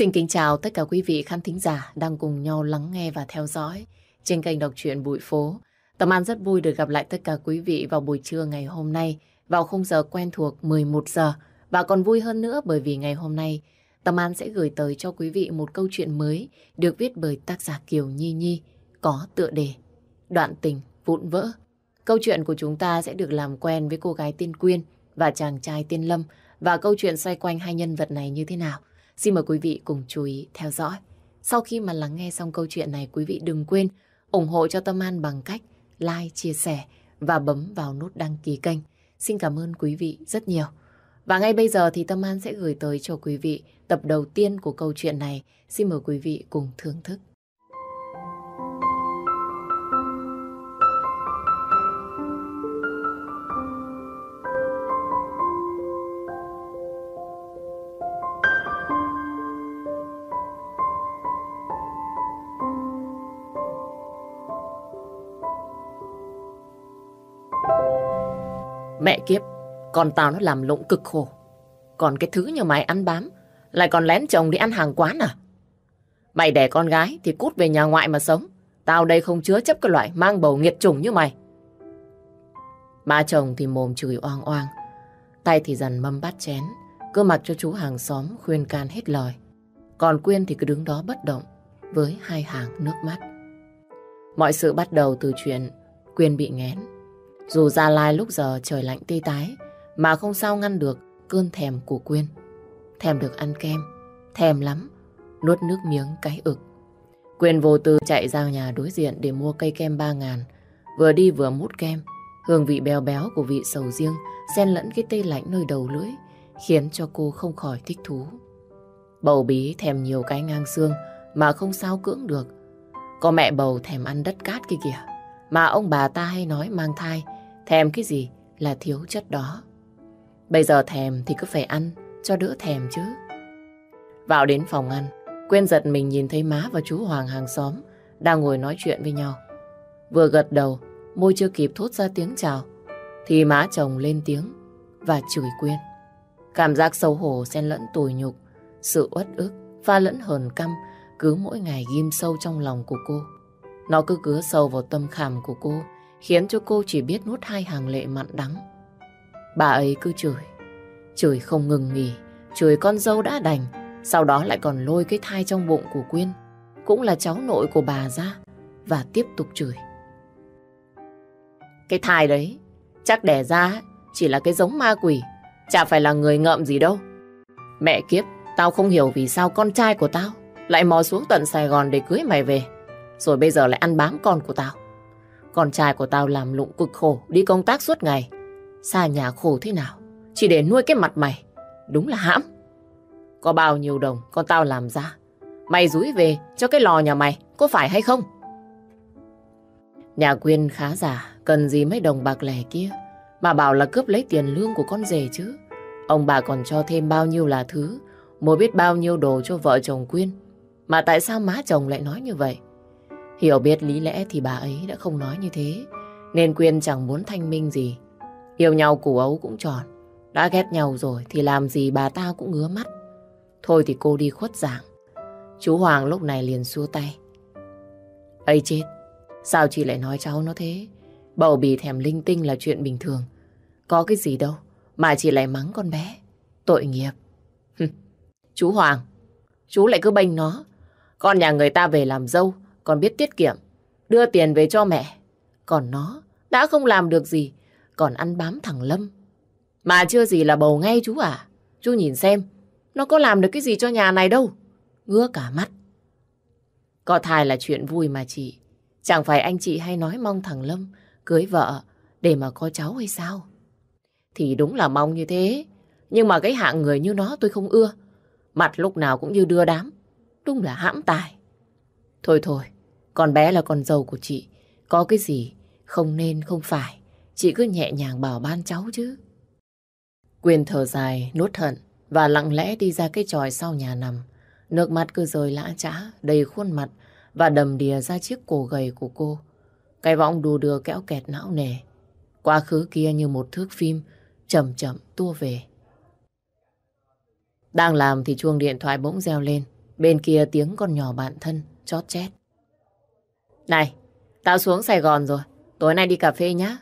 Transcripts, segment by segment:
Xin kính chào tất cả quý vị khán thính giả đang cùng nhau lắng nghe và theo dõi trên kênh đọc truyện Bụi Phố. Tâm An rất vui được gặp lại tất cả quý vị vào buổi trưa ngày hôm nay, vào khung giờ quen thuộc 11 giờ. Và còn vui hơn nữa bởi vì ngày hôm nay, Tâm An sẽ gửi tới cho quý vị một câu chuyện mới được viết bởi tác giả Kiều Nhi Nhi, có tựa đề Đoạn tình vụn vỡ. Câu chuyện của chúng ta sẽ được làm quen với cô gái Tiên Quyên và chàng trai Tiên Lâm và câu chuyện xoay quanh hai nhân vật này như thế nào. Xin mời quý vị cùng chú ý theo dõi. Sau khi mà lắng nghe xong câu chuyện này, quý vị đừng quên ủng hộ cho Tâm An bằng cách like, chia sẻ và bấm vào nút đăng ký kênh. Xin cảm ơn quý vị rất nhiều. Và ngay bây giờ thì Tâm An sẽ gửi tới cho quý vị tập đầu tiên của câu chuyện này. Xin mời quý vị cùng thưởng thức. Mẹ kiếp, con tao nó làm lụng cực khổ. Còn cái thứ như mày ăn bám, lại còn lén chồng đi ăn hàng quán à? Mày đẻ con gái thì cút về nhà ngoại mà sống. Tao đây không chứa chấp cái loại mang bầu nghiệt chủng như mày. Ba chồng thì mồm chửi oang oang, tay thì dần mâm bát chén, cứ mặc cho chú hàng xóm khuyên can hết lời. Còn Quyên thì cứ đứng đó bất động với hai hàng nước mắt. Mọi sự bắt đầu từ chuyện Quyên bị nghén. Dù Gia Lai lúc giờ trời lạnh tê tái, mà không sao ngăn được cơn thèm của Quyên. Thèm được ăn kem, thèm lắm, nuốt nước miếng cái ực. Quyên vô tư chạy ra nhà đối diện để mua cây kem ba ngàn, vừa đi vừa mút kem. Hương vị béo béo của vị sầu riêng xen lẫn cái tê lạnh nơi đầu lưỡi, khiến cho cô không khỏi thích thú. Bầu bí thèm nhiều cái ngang xương mà không sao cưỡng được. Có mẹ bầu thèm ăn đất cát kia kìa, mà ông bà ta hay nói mang thai Thèm cái gì là thiếu chất đó. Bây giờ thèm thì cứ phải ăn cho đỡ thèm chứ. Vào đến phòng ăn, quên giật mình nhìn thấy má và chú Hoàng hàng xóm đang ngồi nói chuyện với nhau. Vừa gật đầu, môi chưa kịp thốt ra tiếng chào, thì má chồng lên tiếng và chửi Quyên. Cảm giác xấu hổ xen lẫn tủi nhục, sự uất ức, pha lẫn hờn căm cứ mỗi ngày ghim sâu trong lòng của cô. Nó cứ cứa sâu vào tâm khảm của cô, khiến cho cô chỉ biết nuốt hai hàng lệ mặn đắng. Bà ấy cứ chửi, chửi không ngừng nghỉ, chửi con dâu đã đành, sau đó lại còn lôi cái thai trong bụng của Quyên, cũng là cháu nội của bà ra, và tiếp tục chửi. Cái thai đấy, chắc đẻ ra chỉ là cái giống ma quỷ, chả phải là người ngợm gì đâu. Mẹ kiếp, tao không hiểu vì sao con trai của tao lại mò xuống tận Sài Gòn để cưới mày về, rồi bây giờ lại ăn bám con của tao. Con trai của tao làm lụng cực khổ, đi công tác suốt ngày. Xa nhà khổ thế nào, chỉ để nuôi cái mặt mày. Đúng là hãm. Có bao nhiêu đồng con tao làm ra. Mày rúi về cho cái lò nhà mày, có phải hay không? Nhà Quyên khá giả, cần gì mấy đồng bạc lẻ kia. Mà bảo là cướp lấy tiền lương của con rể chứ. Ông bà còn cho thêm bao nhiêu là thứ, mua biết bao nhiêu đồ cho vợ chồng Quyên. Mà tại sao má chồng lại nói như vậy? Hiểu biết lý lẽ thì bà ấy đã không nói như thế. Nên Quyên chẳng muốn thanh minh gì. Yêu nhau củ ấu cũng tròn. Đã ghét nhau rồi thì làm gì bà ta cũng ngứa mắt. Thôi thì cô đi khuất giảng. Chú Hoàng lúc này liền xua tay. ấy chết, sao chị lại nói cháu nó thế? Bầu bì thèm linh tinh là chuyện bình thường. Có cái gì đâu mà chị lại mắng con bé. Tội nghiệp. chú Hoàng, chú lại cứ bênh nó. Con nhà người ta về làm dâu còn biết tiết kiệm, đưa tiền về cho mẹ. Còn nó đã không làm được gì, còn ăn bám thằng Lâm. Mà chưa gì là bầu ngay chú à. Chú nhìn xem, nó có làm được cái gì cho nhà này đâu. Ngứa cả mắt. Có thai là chuyện vui mà chị. Chẳng phải anh chị hay nói mong thằng Lâm cưới vợ để mà có cháu hay sao? Thì đúng là mong như thế. Nhưng mà cái hạng người như nó tôi không ưa. Mặt lúc nào cũng như đưa đám. Đúng là hãm tài. Thôi thôi, con bé là con dâu của chị. Có cái gì không nên không phải. Chị cứ nhẹ nhàng bảo ban cháu chứ. Quyền thở dài, nuốt hận và lặng lẽ đi ra cái tròi sau nhà nằm. Nước mắt cứ rơi lã trã, đầy khuôn mặt và đầm đìa ra chiếc cổ gầy của cô. Cái võng đù đưa kéo kẹt não nề. Quá khứ kia như một thước phim, chậm chậm tua về. Đang làm thì chuông điện thoại bỗng reo lên Bên kia tiếng con nhỏ bạn thân, chót chét. Này, tao xuống Sài Gòn rồi. Tối nay đi cà phê nhá.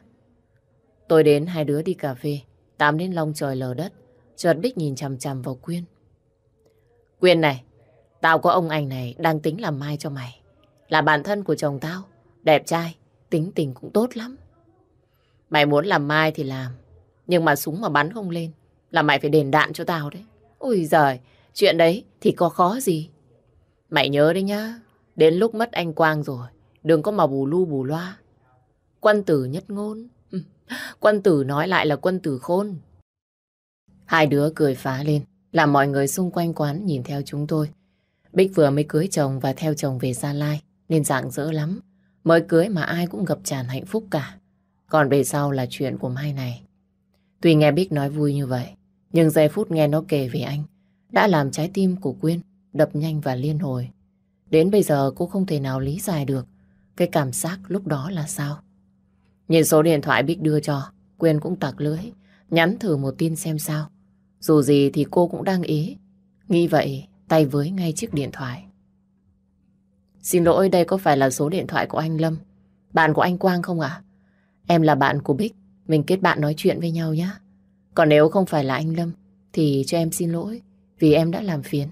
Tôi đến hai đứa đi cà phê. Tám đến long trời lờ đất. Chợt Bích nhìn chằm chằm vào Quyên. Quyên này, tao có ông anh này đang tính làm mai cho mày. Là bạn thân của chồng tao. Đẹp trai, tính tình cũng tốt lắm. Mày muốn làm mai thì làm. Nhưng mà súng mà bắn không lên là mày phải đền đạn cho tao đấy. Ôi giời, chuyện đấy thì có khó gì. Mày nhớ đấy nhá, đến lúc mất anh Quang rồi, đừng có mà bù lu bù loa. Quân tử nhất ngôn. Quân tử nói lại là quân tử khôn. Hai đứa cười phá lên, làm mọi người xung quanh quán nhìn theo chúng tôi. Bích vừa mới cưới chồng và theo chồng về Gia Lai, nên dạng dỡ lắm. Mới cưới mà ai cũng ngập tràn hạnh phúc cả. Còn về sau là chuyện của mai này. Tuy nghe Bích nói vui như vậy, nhưng giây phút nghe nó kể về anh đã làm trái tim của Quyên đập nhanh và liên hồi. Đến bây giờ cô không thể nào lý giải được cái cảm giác lúc đó là sao. Nhìn số điện thoại Bích đưa cho, Quyên cũng tặc lưới, nhắn thử một tin xem sao. Dù gì thì cô cũng đang ý. Nghĩ vậy, tay với ngay chiếc điện thoại. Xin lỗi, đây có phải là số điện thoại của anh Lâm, bạn của anh Quang không ạ? Em là bạn của Bích, mình kết bạn nói chuyện với nhau nhé. Còn nếu không phải là anh Lâm, thì cho em xin lỗi, vì em đã làm phiền.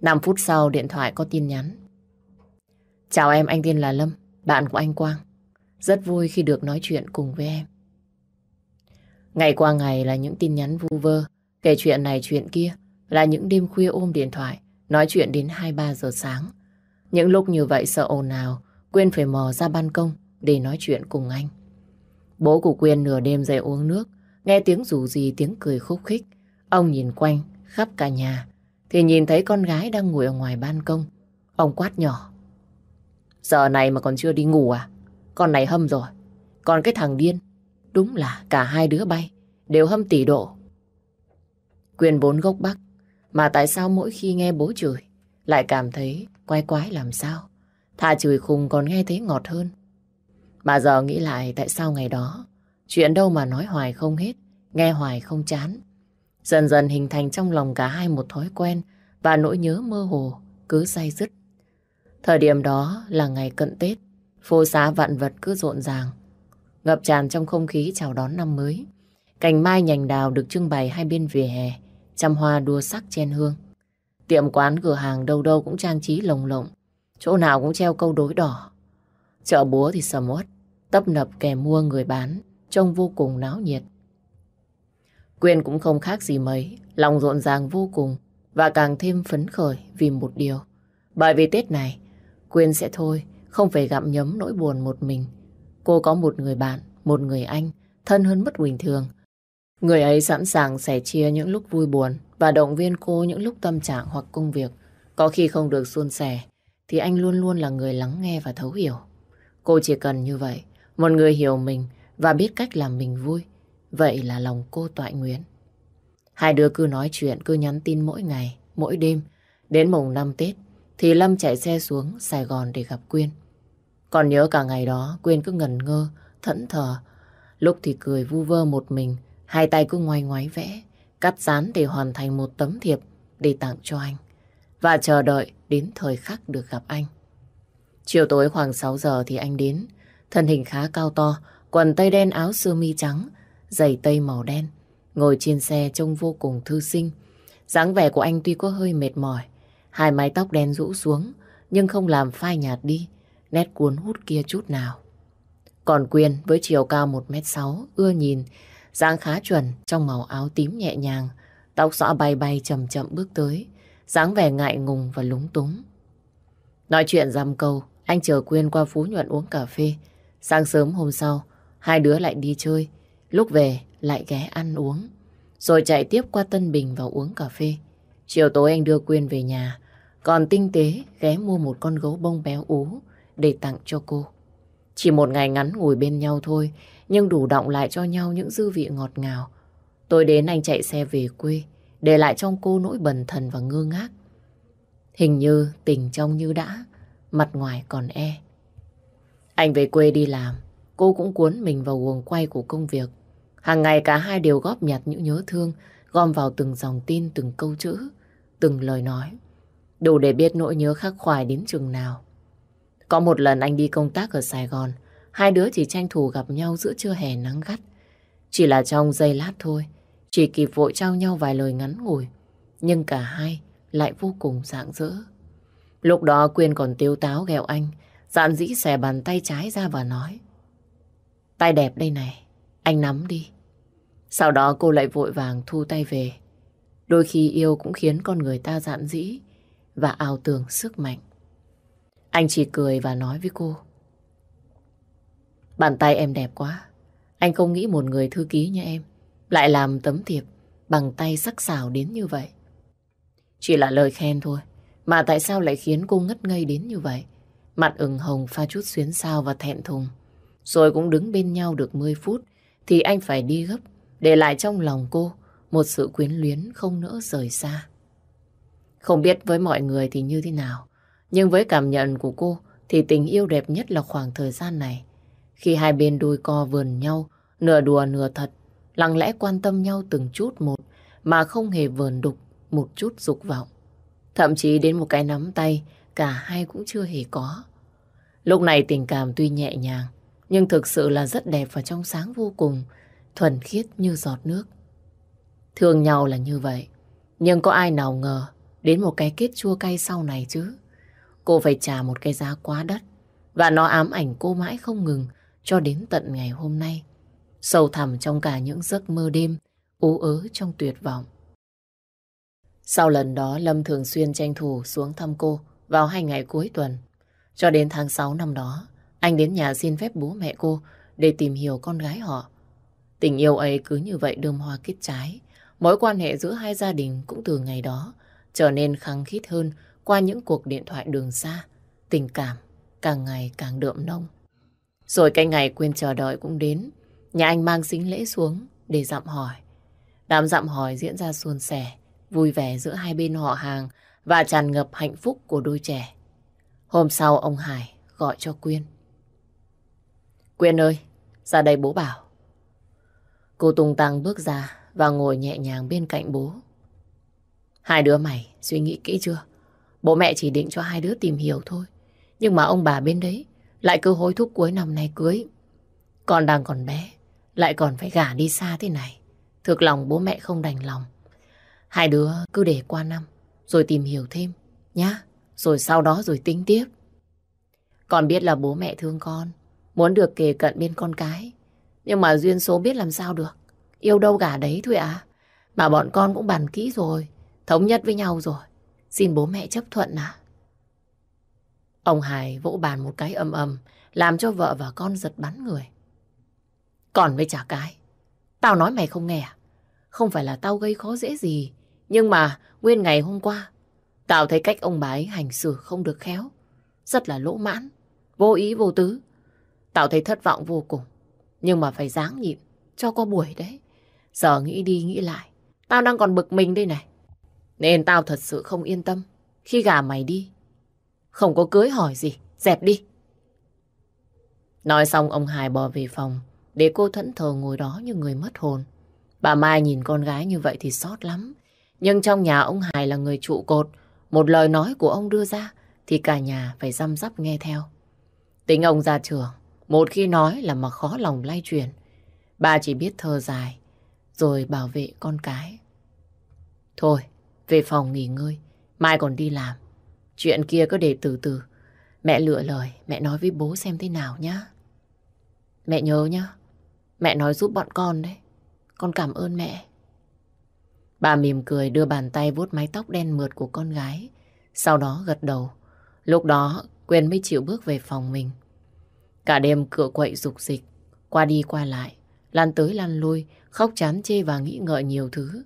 5 phút sau điện thoại có tin nhắn. Chào em, anh tên là Lâm, bạn của anh Quang. Rất vui khi được nói chuyện cùng với em. Ngày qua ngày là những tin nhắn vu vơ, kể chuyện này chuyện kia, là những đêm khuya ôm điện thoại, nói chuyện đến 2-3 giờ sáng. Những lúc như vậy sợ ồn nào, quyên phải mò ra ban công để nói chuyện cùng anh. Bố của Quyên nửa đêm dậy uống nước, nghe tiếng rủ gì tiếng cười khúc khích. Ông nhìn quanh, khắp cả nhà, thì nhìn thấy con gái đang ngồi ở ngoài ban công. Ông quát nhỏ. Giờ này mà còn chưa đi ngủ à? Con này hâm rồi. Còn cái thằng điên, đúng là cả hai đứa bay, đều hâm tỷ độ. Quyền bốn gốc bắc, mà tại sao mỗi khi nghe bố chửi, lại cảm thấy quái quái làm sao? Thà chửi khùng còn nghe thấy ngọt hơn. Mà giờ nghĩ lại tại sao ngày đó, chuyện đâu mà nói hoài không hết, nghe hoài không chán. Dần dần hình thành trong lòng cả hai một thói quen và nỗi nhớ mơ hồ cứ say dứt. Thời điểm đó là ngày cận Tết, phố xá vạn vật cứ rộn ràng. Ngập tràn trong không khí chào đón năm mới. Cành mai nhành đào được trưng bày hai bên vỉa hè, trăm hoa đua sắc chen hương. Tiệm quán cửa hàng đâu đâu cũng trang trí lồng lộng, chỗ nào cũng treo câu đối đỏ. Chợ búa thì sầm uất, tấp nập kẻ mua người bán, trông vô cùng náo nhiệt. Quyên cũng không khác gì mấy, lòng rộn ràng vô cùng và càng thêm phấn khởi vì một điều. Bởi vì Tết này, Quyên sẽ thôi, không phải gặm nhấm nỗi buồn một mình. Cô có một người bạn, một người anh, thân hơn mất bình thường. Người ấy sẵn sàng sẻ chia những lúc vui buồn và động viên cô những lúc tâm trạng hoặc công việc. Có khi không được suôn sẻ, thì anh luôn luôn là người lắng nghe và thấu hiểu. Cô chỉ cần như vậy, một người hiểu mình và biết cách làm mình vui. Vậy là lòng cô toại nguyện. Hai đứa cứ nói chuyện, cứ nhắn tin mỗi ngày, mỗi đêm. Đến mùng năm Tết, thì Lâm chạy xe xuống Sài Gòn để gặp Quyên. Còn nhớ cả ngày đó, Quyên cứ ngần ngơ, thẫn thờ. Lúc thì cười vu vơ một mình, hai tay cứ ngoay ngoái vẽ, cắt dán để hoàn thành một tấm thiệp để tặng cho anh. Và chờ đợi đến thời khắc được gặp anh. Chiều tối khoảng 6 giờ thì anh đến. Thân hình khá cao to, quần tây đen áo sơ mi trắng, giày tây màu đen. Ngồi trên xe trông vô cùng thư sinh. dáng vẻ của anh tuy có hơi mệt mỏi, hai mái tóc đen rũ xuống, nhưng không làm phai nhạt đi, nét cuốn hút kia chút nào. Còn Quyên với chiều cao 1m6, ưa nhìn, dáng khá chuẩn trong màu áo tím nhẹ nhàng, tóc xõa bay bay chậm chậm bước tới, dáng vẻ ngại ngùng và lúng túng. Nói chuyện dăm câu, anh chờ Quyên qua Phú Nhuận uống cà phê. Sáng sớm hôm sau, hai đứa lại đi chơi. Lúc về, lại ghé ăn uống. Rồi chạy tiếp qua Tân Bình vào uống cà phê. Chiều tối anh đưa Quyên về nhà. Còn tinh tế ghé mua một con gấu bông béo ú để tặng cho cô. Chỉ một ngày ngắn ngồi bên nhau thôi, nhưng đủ động lại cho nhau những dư vị ngọt ngào. Tôi đến anh chạy xe về quê, để lại trong cô nỗi bần thần và ngơ ngác. Hình như tình trong như đã, mặt ngoài còn e. Anh về quê đi làm, cô cũng cuốn mình vào guồng quay của công việc. Hàng ngày cả hai đều góp nhặt những nhớ thương, gom vào từng dòng tin, từng câu chữ, từng lời nói. Đủ để biết nỗi nhớ khắc khoải đến chừng nào. Có một lần anh đi công tác ở Sài Gòn, hai đứa chỉ tranh thủ gặp nhau giữa trưa hè nắng gắt. Chỉ là trong giây lát thôi, chỉ kịp vội trao nhau vài lời ngắn ngủi, nhưng cả hai lại vô cùng rạng rỡ. Lúc đó Quyên còn tiêu táo ghẹo anh, dạn dĩ xẻ bàn tay trái ra và nói. Tay đẹp đây này, anh nắm đi. Sau đó cô lại vội vàng thu tay về. Đôi khi yêu cũng khiến con người ta dạn dĩ và ảo tưởng sức mạnh. Anh chỉ cười và nói với cô. Bàn tay em đẹp quá. Anh không nghĩ một người thư ký như em lại làm tấm thiệp bằng tay sắc sảo đến như vậy. Chỉ là lời khen thôi. Mà tại sao lại khiến cô ngất ngây đến như vậy? Mặt ửng hồng pha chút xuyến xao và thẹn thùng. Rồi cũng đứng bên nhau được 10 phút thì anh phải đi gấp để lại trong lòng cô một sự quyến luyến không nỡ rời xa. Không biết với mọi người thì như thế nào, nhưng với cảm nhận của cô thì tình yêu đẹp nhất là khoảng thời gian này. Khi hai bên đôi co vườn nhau, nửa đùa nửa thật, lặng lẽ quan tâm nhau từng chút một mà không hề vờn đục một chút dục vọng. Thậm chí đến một cái nắm tay, cả hai cũng chưa hề có. Lúc này tình cảm tuy nhẹ nhàng, nhưng thực sự là rất đẹp và trong sáng vô cùng, thuần khiết như giọt nước. Thương nhau là như vậy, nhưng có ai nào ngờ đến một cái kết chua cay sau này chứ? Cô phải trả một cái giá quá đắt, và nó ám ảnh cô mãi không ngừng cho đến tận ngày hôm nay. Sâu thẳm trong cả những giấc mơ đêm, ú ớ trong tuyệt vọng. Sau lần đó Lâm thường xuyên tranh thủ xuống thăm cô vào hai ngày cuối tuần. Cho đến tháng 6 năm đó, anh đến nhà xin phép bố mẹ cô để tìm hiểu con gái họ. Tình yêu ấy cứ như vậy đơm hoa kết trái. Mối quan hệ giữa hai gia đình cũng từ ngày đó trở nên khăng khít hơn qua những cuộc điện thoại đường xa. Tình cảm càng ngày càng đượm nông. Rồi cái ngày quên chờ đợi cũng đến. Nhà anh mang xính lễ xuống để dặm hỏi. Đám dặm hỏi diễn ra suôn sẻ vui vẻ giữa hai bên họ hàng và tràn ngập hạnh phúc của đôi trẻ. Hôm sau ông Hải gọi cho Quyên. Quyên ơi, ra đây bố bảo. Cô tung tăng bước ra và ngồi nhẹ nhàng bên cạnh bố. Hai đứa mày suy nghĩ kỹ chưa? Bố mẹ chỉ định cho hai đứa tìm hiểu thôi. Nhưng mà ông bà bên đấy lại cứ hối thúc cuối năm nay cưới. Con đang còn bé, lại còn phải gả đi xa thế này. Thực lòng bố mẹ không đành lòng. Hai đứa cứ để qua năm, rồi tìm hiểu thêm, nhá. Rồi sau đó rồi tính tiếp. Con biết là bố mẹ thương con, muốn được kề cận bên con cái. Nhưng mà duyên số biết làm sao được. Yêu đâu gả đấy thôi à. Mà bọn con cũng bàn kỹ rồi, thống nhất với nhau rồi. Xin bố mẹ chấp thuận à. Ông Hải vỗ bàn một cái ầm ầm, làm cho vợ và con giật bắn người. Còn với trả cái, tao nói mày không nghe à? Không phải là tao gây khó dễ gì, nhưng mà nguyên ngày hôm qua, tao thấy cách ông bà ấy hành xử không được khéo. Rất là lỗ mãn, vô ý vô tứ. Tao thấy thất vọng vô cùng. Nhưng mà phải dáng nhịn, cho qua buổi đấy. Giờ nghĩ đi nghĩ lại, tao đang còn bực mình đây này. Nên tao thật sự không yên tâm khi gả mày đi. Không có cưới hỏi gì, dẹp đi. Nói xong ông Hải bỏ về phòng, để cô thẫn thờ ngồi đó như người mất hồn. Bà Mai nhìn con gái như vậy thì xót lắm. Nhưng trong nhà ông Hải là người trụ cột, một lời nói của ông đưa ra thì cả nhà phải răm rắp nghe theo. Tính ông ra trường, một khi nói là mà khó lòng lay chuyển. Bà chỉ biết thơ dài, rồi bảo vệ con cái. Thôi, về phòng nghỉ ngơi, mai còn đi làm. Chuyện kia cứ để từ từ. Mẹ lựa lời, mẹ nói với bố xem thế nào nhá. Mẹ nhớ nhá, mẹ nói giúp bọn con đấy. Con cảm ơn mẹ. Bà mỉm cười đưa bàn tay vuốt mái tóc đen mượt của con gái. Sau đó gật đầu. Lúc đó Quyền mới chịu bước về phòng mình. Cả đêm cựa quậy dục dịch. Qua đi qua lại. Lan tới lan lui. Khóc chán chê và nghĩ ngợi nhiều thứ.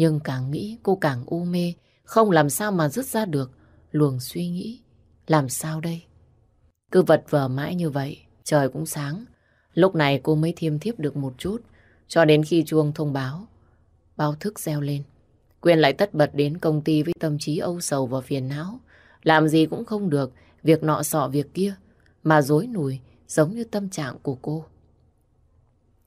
Nhưng càng nghĩ cô càng u mê. Không làm sao mà dứt ra được. Luồng suy nghĩ. Làm sao đây? Cứ vật vờ mãi như vậy. Trời cũng sáng. Lúc này cô mới thiêm thiếp được một chút. Cho đến khi chuông thông báo báo thức reo lên. Quyên lại tất bật đến công ty với tâm trí âu sầu và phiền não. Làm gì cũng không được, việc nọ sọ việc kia, mà dối nùi giống như tâm trạng của cô.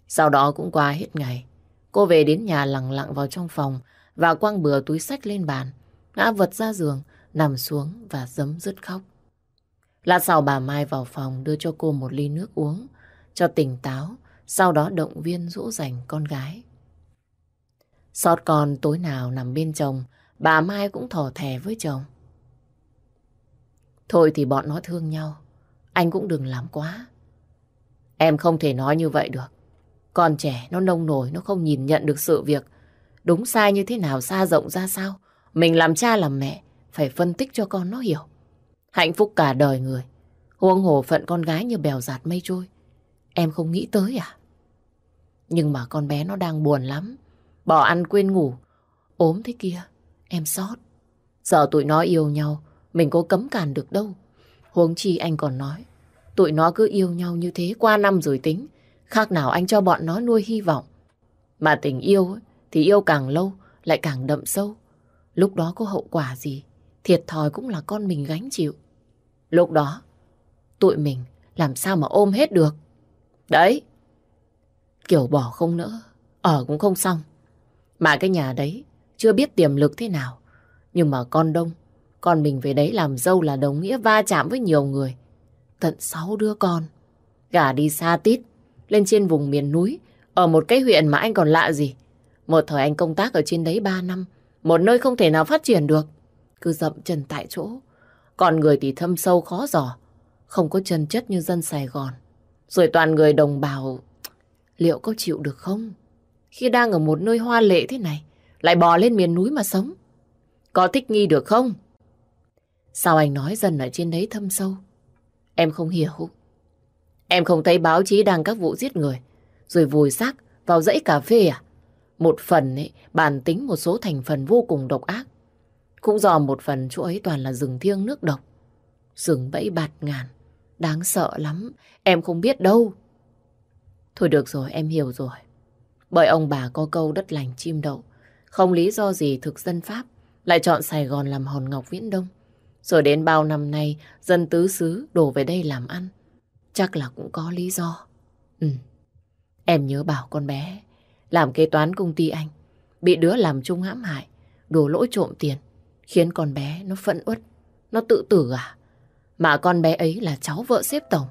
Sau đó cũng qua hết ngày, cô về đến nhà lặng lặng vào trong phòng và quăng bừa túi sách lên bàn, ngã vật ra giường nằm xuống và dấm dứt khóc. Lát sau bà Mai vào phòng đưa cho cô một ly nước uống, cho tỉnh táo, sau đó động viên dỗ dành con gái. Xót con tối nào nằm bên chồng, bà Mai cũng thỏ thẻ với chồng. Thôi thì bọn nó thương nhau, anh cũng đừng làm quá. Em không thể nói như vậy được. Con trẻ nó nông nổi, nó không nhìn nhận được sự việc. Đúng sai như thế nào, xa rộng ra sao. Mình làm cha làm mẹ, phải phân tích cho con nó hiểu. Hạnh phúc cả đời người. Huống hồ phận con gái như bèo giạt mây trôi. Em không nghĩ tới à? Nhưng mà con bé nó đang buồn lắm. Bỏ ăn quên ngủ. ốm thế kia. Em sót. Giờ tụi nó yêu nhau. Mình có cấm cản được đâu. Huống chi anh còn nói. Tụi nó cứ yêu nhau như thế qua năm rồi tính. Khác nào anh cho bọn nó nuôi hy vọng. Mà tình yêu thì yêu càng lâu lại càng đậm sâu. Lúc đó có hậu quả gì? Thiệt thòi cũng là con mình gánh chịu. Lúc đó, tụi mình làm sao mà ôm hết được. Đấy, kiểu bỏ không nỡ, ở cũng không xong. Mà cái nhà đấy chưa biết tiềm lực thế nào. Nhưng mà con đông, con mình về đấy làm dâu là đồng nghĩa va chạm với nhiều người. Tận sáu đứa con. Gả đi xa tít, lên trên vùng miền núi, ở một cái huyện mà anh còn lạ gì. Một thời anh công tác ở trên đấy ba năm, một nơi không thể nào phát triển được. Cứ dậm chân tại chỗ. Còn người thì thâm sâu khó giỏ, không có chân chất như dân Sài Gòn. Rồi toàn người đồng bào, liệu có chịu được không? Khi đang ở một nơi hoa lệ thế này, lại bò lên miền núi mà sống. Có thích nghi được không? Sao anh nói dần ở trên đấy thâm sâu? Em không hiểu. Em không thấy báo chí đăng các vụ giết người, rồi vùi xác vào dãy cà phê à? Một phần ấy, bản tính một số thành phần vô cùng độc ác. Cũng do một phần chỗ ấy toàn là rừng thiêng nước độc. Rừng bẫy bạt ngàn. Đáng sợ lắm. Em không biết đâu. Thôi được rồi, em hiểu rồi. Bởi ông bà có câu đất lành chim đậu. Không lý do gì thực dân Pháp lại chọn Sài Gòn làm hòn ngọc viễn đông. Rồi đến bao năm nay, dân tứ xứ đổ về đây làm ăn. Chắc là cũng có lý do. Ừ. Em nhớ bảo con bé làm kế toán công ty anh. Bị đứa làm chung hãm hại, đổ lỗi trộm tiền. Khiến con bé nó phẫn uất, nó tự tử à? Mà con bé ấy là cháu vợ xếp tổng.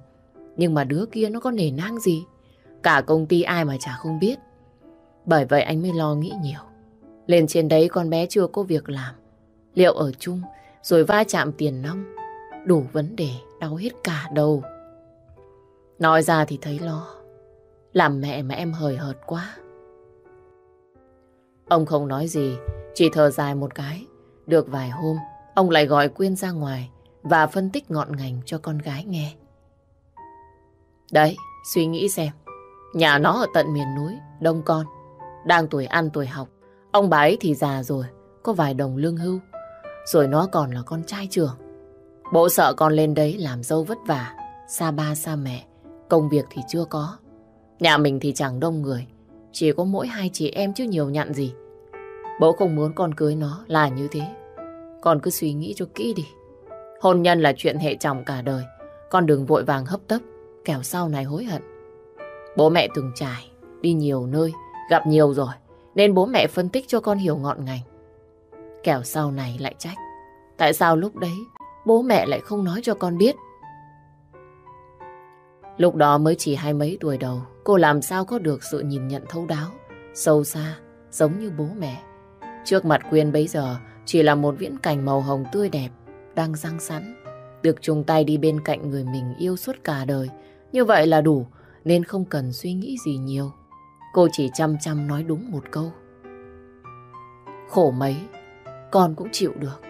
Nhưng mà đứa kia nó có nề nang gì? Cả công ty ai mà chả không biết. Bởi vậy anh mới lo nghĩ nhiều. Lên trên đấy con bé chưa có việc làm. Liệu ở chung rồi va chạm tiền nong. Đủ vấn đề đau hết cả đầu. Nói ra thì thấy lo. Làm mẹ mà em hời hợt quá. Ông không nói gì, chỉ thở dài một cái. Được vài hôm, ông lại gọi Quyên ra ngoài và phân tích ngọn ngành cho con gái nghe. Đấy, suy nghĩ xem. Nhà nó ở tận miền núi, đông con. Đang tuổi ăn tuổi học. Ông bà ấy thì già rồi, có vài đồng lương hưu. Rồi nó còn là con trai trưởng. Bố sợ con lên đấy làm dâu vất vả, xa ba xa mẹ. Công việc thì chưa có. Nhà mình thì chẳng đông người. Chỉ có mỗi hai chị em chứ nhiều nhặn gì. Bố không muốn con cưới nó là như thế. Con cứ suy nghĩ cho kỹ đi. Hôn nhân là chuyện hệ chồng cả đời. Con đừng vội vàng hấp tấp, kẻo sau này hối hận. Bố mẹ từng trải, đi nhiều nơi, gặp nhiều rồi. Nên bố mẹ phân tích cho con hiểu ngọn ngành. Kẻo sau này lại trách. Tại sao lúc đấy bố mẹ lại không nói cho con biết? Lúc đó mới chỉ hai mấy tuổi đầu, cô làm sao có được sự nhìn nhận thấu đáo, sâu xa, giống như bố mẹ. Trước mặt Quyên bấy giờ chỉ là một viễn cảnh màu hồng tươi đẹp, đang răng sẵn. Được chung tay đi bên cạnh người mình yêu suốt cả đời. Như vậy là đủ, nên không cần suy nghĩ gì nhiều. Cô chỉ chăm chăm nói đúng một câu. Khổ mấy, con cũng chịu được.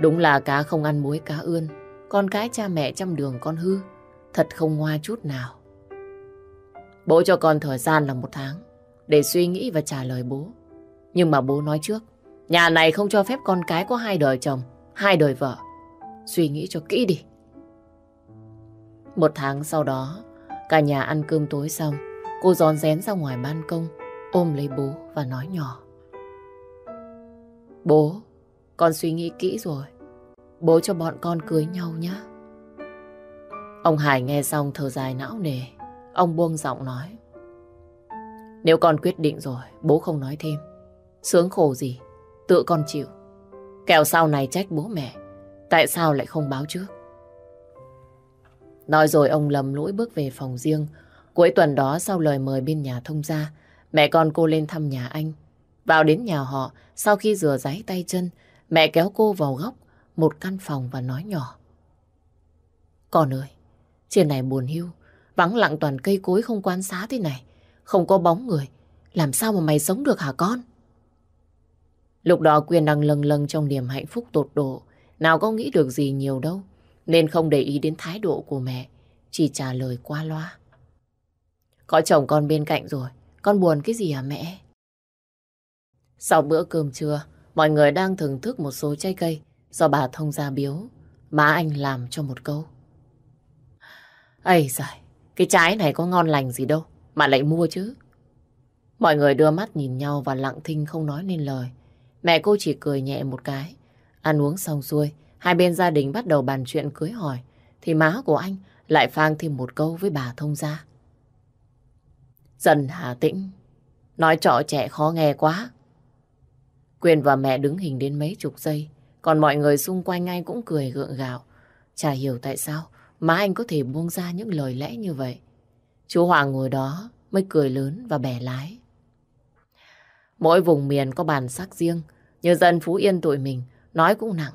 Đúng là cá không ăn muối cá ươn, con cái cha mẹ trăm đường con hư, thật không ngoa chút nào. Bố cho con thời gian là một tháng, để suy nghĩ và trả lời bố. Nhưng mà bố nói trước, nhà này không cho phép con cái có hai đời chồng, hai đời vợ. Suy nghĩ cho kỹ đi. Một tháng sau đó, cả nhà ăn cơm tối xong, cô giòn rén ra ngoài ban công, ôm lấy bố và nói nhỏ. Bố, con suy nghĩ kỹ rồi. Bố cho bọn con cưới nhau nhé. Ông Hải nghe xong thở dài não nề. Ông buông giọng nói. Nếu con quyết định rồi, bố không nói thêm. Sướng khổ gì, tự con chịu. kẹo sau này trách bố mẹ. Tại sao lại không báo trước? Nói rồi ông lầm lũi bước về phòng riêng. Cuối tuần đó sau lời mời bên nhà thông gia, mẹ con cô lên thăm nhà anh. Vào đến nhà họ, sau khi rửa ráy tay chân, mẹ kéo cô vào góc một căn phòng và nói nhỏ. Con ơi, trên này buồn hiu, vắng lặng toàn cây cối không quan xá thế này, không có bóng người, làm sao mà mày sống được hả con? Lúc đó Quyên đang lâng lâng trong niềm hạnh phúc tột độ, nào có nghĩ được gì nhiều đâu, nên không để ý đến thái độ của mẹ, chỉ trả lời qua loa. Có chồng con bên cạnh rồi, con buồn cái gì hả mẹ? Sau bữa cơm trưa, mọi người đang thưởng thức một số trái cây do bà thông gia biếu, má anh làm cho một câu. Ây giời, cái trái này có ngon lành gì đâu, mà lại mua chứ. Mọi người đưa mắt nhìn nhau và lặng thinh không nói nên lời. Mẹ cô chỉ cười nhẹ một cái. Ăn uống xong xuôi, hai bên gia đình bắt đầu bàn chuyện cưới hỏi, thì má của anh lại phang thêm một câu với bà thông gia. Dần hà tĩnh, nói trọ trẻ khó nghe quá. Quyền và mẹ đứng hình đến mấy chục giây, còn mọi người xung quanh anh cũng cười gượng gạo. Chả hiểu tại sao má anh có thể buông ra những lời lẽ như vậy. Chú Hoàng ngồi đó mới cười lớn và bẻ lái. Mỗi vùng miền có bản sắc riêng, như dân Phú Yên tụi mình, nói cũng nặng.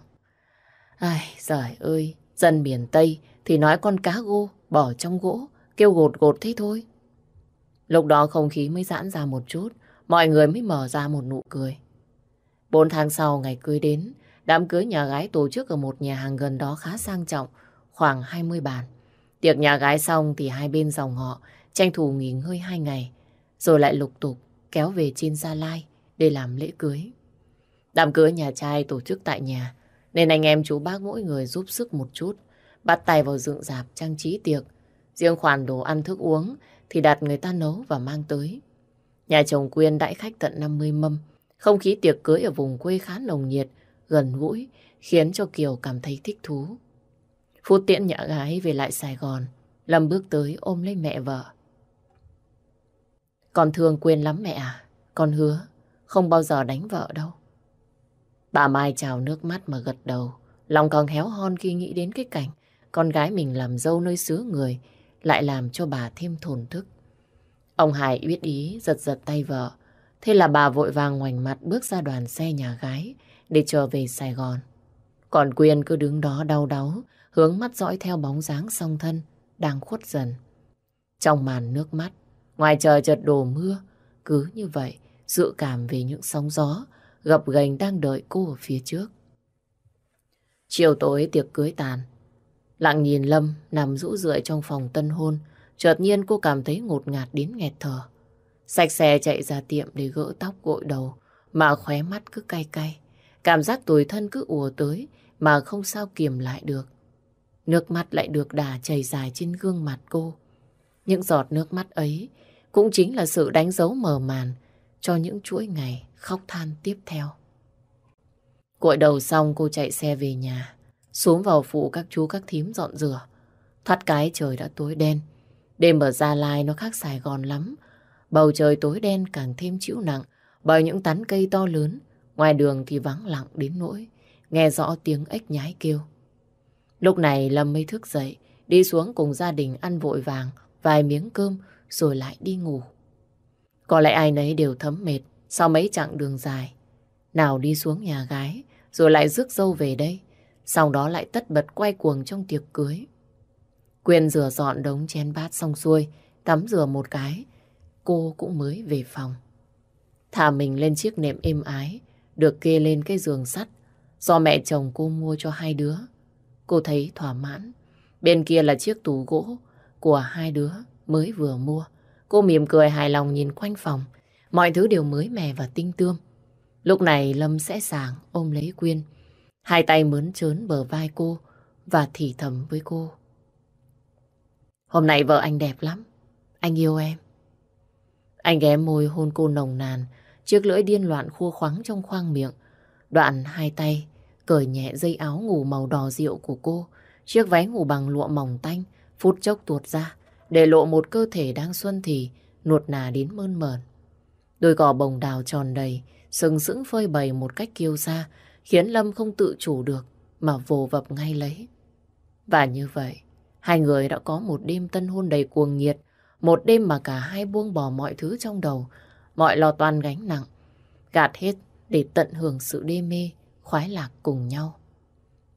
Ai, giời ơi, dân miền Tây thì nói con cá gô, bỏ trong gỗ, kêu gột gột thế thôi. Lúc đó không khí mới giãn ra một chút, mọi người mới mở ra một nụ cười. Bốn tháng sau ngày cưới đến, đám cưới nhà gái tổ chức ở một nhà hàng gần đó khá sang trọng, khoảng 20 bàn. Tiệc nhà gái xong thì hai bên dòng họ tranh thủ nghỉ ngơi hai ngày, rồi lại lục tục kéo về trên Gia Lai để làm lễ cưới. Đám cưới nhà trai tổ chức tại nhà, nên anh em chú bác mỗi người giúp sức một chút, bắt tay vào dựng dạp trang trí tiệc. Riêng khoản đồ ăn thức uống thì đặt người ta nấu và mang tới. Nhà chồng Quyên đãi khách tận 50 mâm, không khí tiệc cưới ở vùng quê khá nồng nhiệt, gần gũi, khiến cho Kiều cảm thấy thích thú. Phút tiễn nhà gái về lại Sài Gòn, Lâm bước tới ôm lấy mẹ vợ. Con thương quên lắm mẹ à, con hứa không bao giờ đánh vợ đâu. Bà Mai trào nước mắt mà gật đầu, lòng còn héo hon khi nghĩ đến cái cảnh con gái mình làm dâu nơi xứ người, lại làm cho bà thêm thổn thức. Ông Hải biết ý giật giật tay vợ, thế là bà vội vàng ngoảnh mặt bước ra đoàn xe nhà gái để trở về Sài Gòn. Còn Quyên cứ đứng đó đau đáu, hướng mắt dõi theo bóng dáng song thân, đang khuất dần. Trong màn nước mắt, ngoài trời chợt đổ mưa, cứ như vậy, dự cảm về những sóng gió, gập gành đang đợi cô ở phía trước. Chiều tối tiệc cưới tàn, lặng nhìn Lâm nằm rũ rượi trong phòng tân hôn, chợt nhiên cô cảm thấy ngột ngạt đến nghẹt thở. Sạch xe chạy ra tiệm để gỡ tóc gội đầu, mà khóe mắt cứ cay cay. Cảm giác tủi thân cứ ùa tới, mà không sao kiềm lại được. Nước mắt lại được đà chảy dài trên gương mặt cô. Những giọt nước mắt ấy cũng chính là sự đánh dấu mờ màn cho những chuỗi ngày khóc than tiếp theo. Cội đầu xong cô chạy xe về nhà, xuống vào phụ các chú các thím dọn rửa. Thoát cái trời đã tối đen. Đêm ở Gia Lai nó khác Sài Gòn lắm. Bầu trời tối đen càng thêm chịu nặng bởi những tán cây to lớn. Ngoài đường thì vắng lặng đến nỗi, nghe rõ tiếng ếch nhái kêu. Lúc này Lâm mới thức dậy, đi xuống cùng gia đình ăn vội vàng vài miếng cơm rồi lại đi ngủ. Có lẽ ai nấy đều thấm mệt sau mấy chặng đường dài. Nào đi xuống nhà gái, rồi lại rước dâu về đây. Sau đó lại tất bật quay cuồng trong tiệc cưới. Quyền rửa dọn đống chén bát xong xuôi, tắm rửa một cái, cô cũng mới về phòng. Thả mình lên chiếc nệm êm ái, được kê lên cái giường sắt, do mẹ chồng cô mua cho hai đứa. Cô thấy thỏa mãn. Bên kia là chiếc tủ gỗ của hai đứa mới vừa mua. Cô mỉm cười hài lòng nhìn quanh phòng. Mọi thứ đều mới mẻ và tinh tươm. Lúc này Lâm sẽ sàng ôm lấy Quyên. Hai tay mướn trớn bờ vai cô và thì thầm với cô. Hôm nay vợ anh đẹp lắm. Anh yêu em. Anh ghé môi hôn cô nồng nàn, chiếc lưỡi điên loạn khua khoắng trong khoang miệng. Đoạn hai tay cởi nhẹ dây áo ngủ màu đỏ rượu của cô. Chiếc váy ngủ bằng lụa mỏng tanh, phút chốc tuột ra, để lộ một cơ thể đang xuân thì, nuột nà đến mơn mờn. Đôi gò bồng đào tròn đầy, sừng sững phơi bày một cách kiêu sa, khiến Lâm không tự chủ được mà vồ vập ngay lấy. Và như vậy, hai người đã có một đêm tân hôn đầy cuồng nhiệt, một đêm mà cả hai buông bỏ mọi thứ trong đầu, mọi lo toan gánh nặng, gạt hết để tận hưởng sự đê mê, khoái lạc cùng nhau.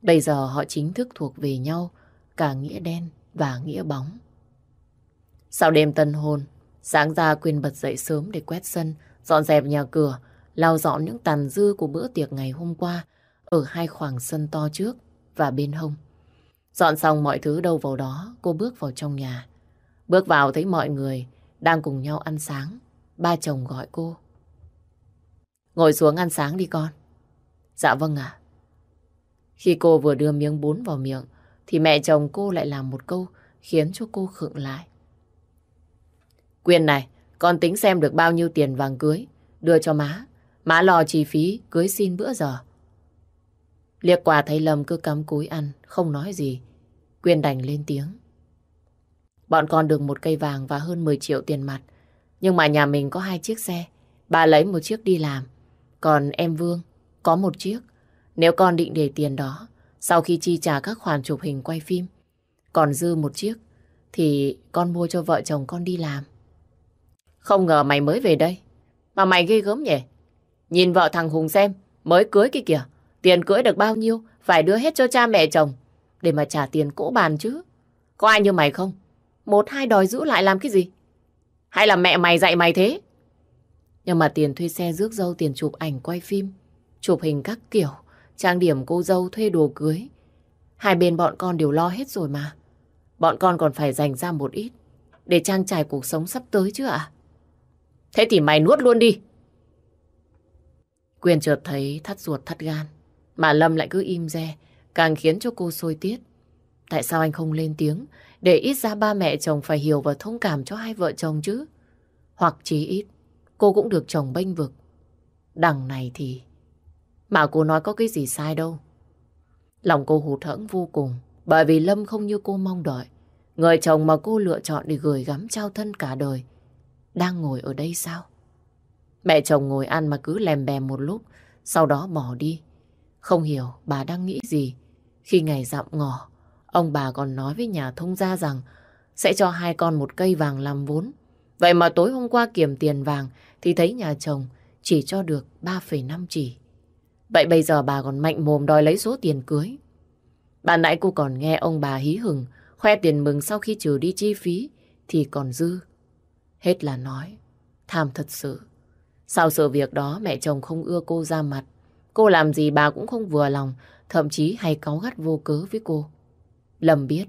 Bây giờ họ chính thức thuộc về nhau, cả nghĩa đen và nghĩa bóng. Sau đêm tân hôn, sáng ra Quyên bật dậy sớm để quét sân, dọn dẹp nhà cửa, lau dọn những tàn dư của bữa tiệc ngày hôm qua ở hai khoảng sân to trước và bên hông. Dọn xong mọi thứ đâu vào đó, cô bước vào trong nhà. Bước vào thấy mọi người đang cùng nhau ăn sáng. Ba chồng gọi cô. Ngồi xuống ăn sáng đi con. Dạ vâng ạ. Khi cô vừa đưa miếng bún vào miệng, thì mẹ chồng cô lại làm một câu khiến cho cô khựng lại. Quyên này, con tính xem được bao nhiêu tiền vàng cưới, đưa cho má. Má lo chi phí cưới xin bữa giờ. Liệt quả thấy Lâm cứ cắm cúi ăn, không nói gì. Quyên đành lên tiếng. Bọn con được một cây vàng và hơn 10 triệu tiền mặt. Nhưng mà nhà mình có hai chiếc xe. Bà lấy một chiếc đi làm. Còn em Vương có một chiếc. Nếu con định để tiền đó, sau khi chi trả các khoản chụp hình quay phim, còn dư một chiếc, thì con mua cho vợ chồng con đi làm. Không ngờ mày mới về đây. Mà mày ghê gớm nhỉ? Nhìn vợ thằng Hùng xem, mới cưới kia kìa. Tiền cưới được bao nhiêu, phải đưa hết cho cha mẹ chồng. Để mà trả tiền cỗ bàn chứ. Có ai như mày không? Một hai đòi giữ lại làm cái gì? Hay là mẹ mày dạy mày thế? Nhưng mà tiền thuê xe rước dâu, tiền chụp ảnh quay phim, chụp hình các kiểu, trang điểm cô dâu thuê đồ cưới. Hai bên bọn con đều lo hết rồi mà. Bọn con còn phải dành ra một ít để trang trải cuộc sống sắp tới chứ ạ? Thế thì mày nuốt luôn đi. Quyền chợt thấy thắt ruột thắt gan. Mà Lâm lại cứ im re, càng khiến cho cô sôi tiết. Tại sao anh không lên tiếng, để ít ra ba mẹ chồng phải hiểu và thông cảm cho hai vợ chồng chứ? Hoặc chí ít, cô cũng được chồng bênh vực. Đằng này thì... Mà cô nói có cái gì sai đâu. Lòng cô hụt hẫng vô cùng, bởi vì Lâm không như cô mong đợi. Người chồng mà cô lựa chọn để gửi gắm trao thân cả đời, đang ngồi ở đây sao? Mẹ chồng ngồi ăn mà cứ lèm bèm một lúc, sau đó bỏ đi. Không hiểu bà đang nghĩ gì. Khi ngày dặm ngỏ, ông bà còn nói với nhà thông gia rằng sẽ cho hai con một cây vàng làm vốn. Vậy mà tối hôm qua kiểm tiền vàng thì thấy nhà chồng chỉ cho được 3,5 chỉ. Vậy bây giờ bà còn mạnh mồm đòi lấy số tiền cưới. Bạn nãy cô còn nghe ông bà hí hừng khoe tiền mừng sau khi trừ đi chi phí thì còn dư. Hết là nói, tham thật sự. Sau sự việc đó mẹ chồng không ưa cô ra mặt. Cô làm gì bà cũng không vừa lòng, thậm chí hay cáu gắt vô cớ với cô. lầm biết,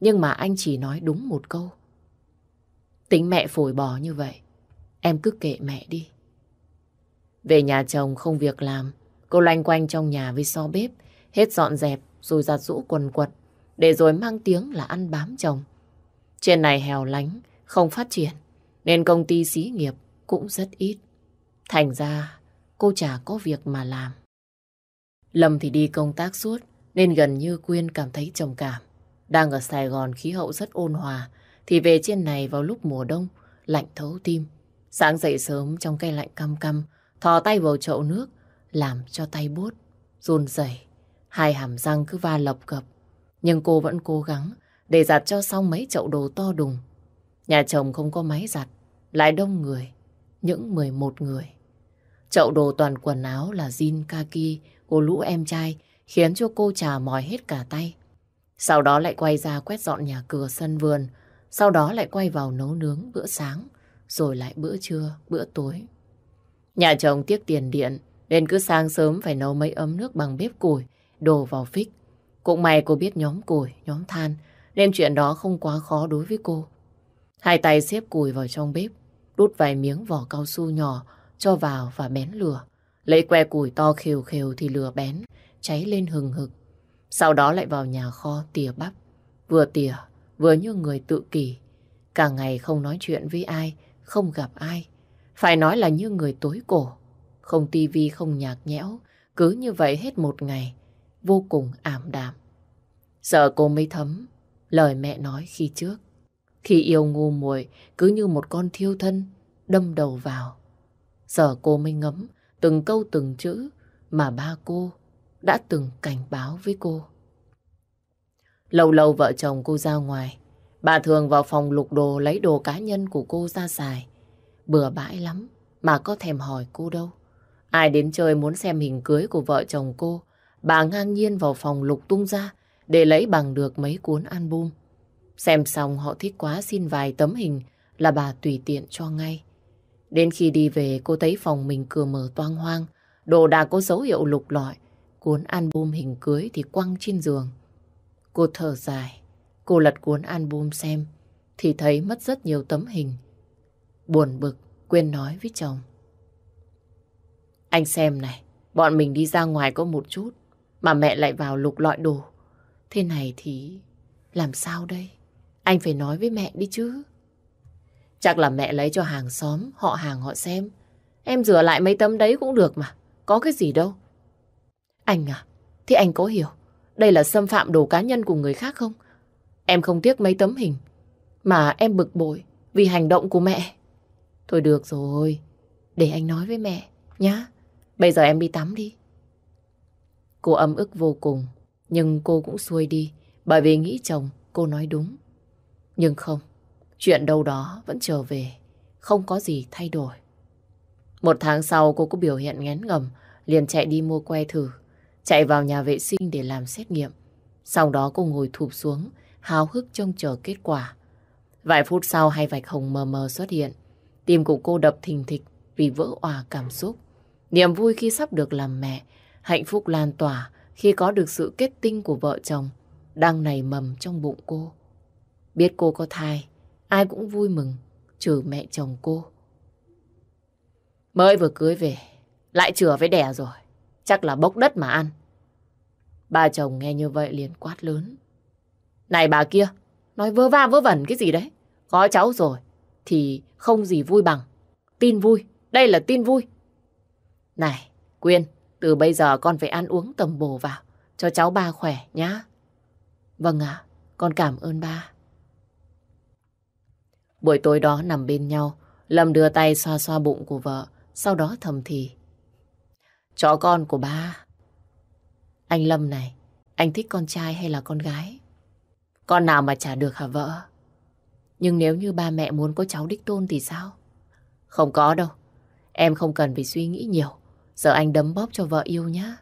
nhưng mà anh chỉ nói đúng một câu. Tính mẹ phổi bò như vậy, em cứ kệ mẹ đi. Về nhà chồng không việc làm, cô loanh quanh trong nhà với so bếp, hết dọn dẹp rồi giặt rũ quần quật, để rồi mang tiếng là ăn bám chồng. Trên này hèo lánh, không phát triển, nên công ty xí nghiệp cũng rất ít. Thành ra cô chả có việc mà làm. Lâm thì đi công tác suốt nên gần như Quyên cảm thấy trầm cảm. Đang ở Sài Gòn khí hậu rất ôn hòa thì về trên này vào lúc mùa đông lạnh thấu tim. Sáng dậy sớm trong cây lạnh căm căm thò tay vào chậu nước làm cho tay bút run rẩy hai hàm răng cứ va lập cập. Nhưng cô vẫn cố gắng để giặt cho xong mấy chậu đồ to đùng. Nhà chồng không có máy giặt, lại đông người, những 11 người. Chậu đồ toàn quần áo là jean kaki của lũ em trai khiến cho cô trà mỏi hết cả tay. Sau đó lại quay ra quét dọn nhà cửa sân vườn, sau đó lại quay vào nấu nướng bữa sáng, rồi lại bữa trưa, bữa tối. Nhà chồng tiếc tiền điện, nên cứ sáng sớm phải nấu mấy ấm nước bằng bếp củi, đổ vào phích. Cũng may cô biết nhóm củi, nhóm than, nên chuyện đó không quá khó đối với cô. Hai tay xếp củi vào trong bếp, đút vài miếng vỏ cao su nhỏ, cho vào và bén lửa. Lấy que củi to khều khều thì lửa bén, cháy lên hừng hực. Sau đó lại vào nhà kho tỉa bắp. Vừa tỉa, vừa như người tự kỷ. Cả ngày không nói chuyện với ai, không gặp ai. Phải nói là như người tối cổ. Không tivi, không nhạc nhẽo. Cứ như vậy hết một ngày. Vô cùng ảm đạm. Giờ cô mới thấm lời mẹ nói khi trước. Khi yêu ngu muội cứ như một con thiêu thân đâm đầu vào. Giờ cô mới ngấm từng câu từng chữ mà ba cô đã từng cảnh báo với cô. Lâu lâu vợ chồng cô ra ngoài, bà thường vào phòng lục đồ lấy đồ cá nhân của cô ra xài. Bừa bãi lắm, mà có thèm hỏi cô đâu. Ai đến chơi muốn xem hình cưới của vợ chồng cô, bà ngang nhiên vào phòng lục tung ra để lấy bằng được mấy cuốn album. Xem xong họ thích quá xin vài tấm hình là bà tùy tiện cho ngay. Đến khi đi về cô thấy phòng mình cửa mở toang hoang, đồ đạc có dấu hiệu lục lọi, cuốn album hình cưới thì quăng trên giường. Cô thở dài, cô lật cuốn album xem, thì thấy mất rất nhiều tấm hình. Buồn bực, quên nói với chồng. Anh xem này, bọn mình đi ra ngoài có một chút, mà mẹ lại vào lục lọi đồ. Thế này thì làm sao đây? Anh phải nói với mẹ đi chứ. Chắc là mẹ lấy cho hàng xóm, họ hàng họ xem. Em rửa lại mấy tấm đấy cũng được mà. Có cái gì đâu. Anh à, thì anh có hiểu đây là xâm phạm đồ cá nhân của người khác không? Em không tiếc mấy tấm hình. Mà em bực bội vì hành động của mẹ. Thôi được rồi, để anh nói với mẹ, nhá. Bây giờ em đi tắm đi. Cô âm ức vô cùng, nhưng cô cũng xuôi đi, bởi vì nghĩ chồng cô nói đúng. Nhưng không, chuyện đâu đó vẫn trở về, không có gì thay đổi. Một tháng sau cô có biểu hiện ngén ngầm, liền chạy đi mua que thử, chạy vào nhà vệ sinh để làm xét nghiệm. Sau đó cô ngồi thụp xuống, háo hức trông chờ kết quả. Vài phút sau hai vạch hồng mờ mờ xuất hiện. Tim của cô đập thình thịch vì vỡ òa cảm xúc. Niềm vui khi sắp được làm mẹ, hạnh phúc lan tỏa khi có được sự kết tinh của vợ chồng, đang nảy mầm trong bụng cô. Biết cô có thai, ai cũng vui mừng, trừ mẹ chồng cô. Mới vừa cưới về, lại chừa với đẻ rồi. Chắc là bốc đất mà ăn. Ba chồng nghe như vậy liền quát lớn. Này bà kia, nói vơ va vớ vẩn cái gì đấy? Có cháu rồi, thì không gì vui bằng. Tin vui, đây là tin vui. Này, Quyên, từ bây giờ con phải ăn uống tầm bổ vào, cho cháu ba khỏe nhá. Vâng ạ, con cảm ơn ba. Buổi tối đó nằm bên nhau, Lâm đưa tay xoa xoa bụng của vợ, sau đó thầm thì. Chó con của ba. Anh Lâm này, anh thích con trai hay là con gái? Con nào mà trả được hả vợ? Nhưng nếu như ba mẹ muốn có cháu đích tôn thì sao? Không có đâu. Em không cần phải suy nghĩ nhiều. Giờ anh đấm bóp cho vợ yêu nhá.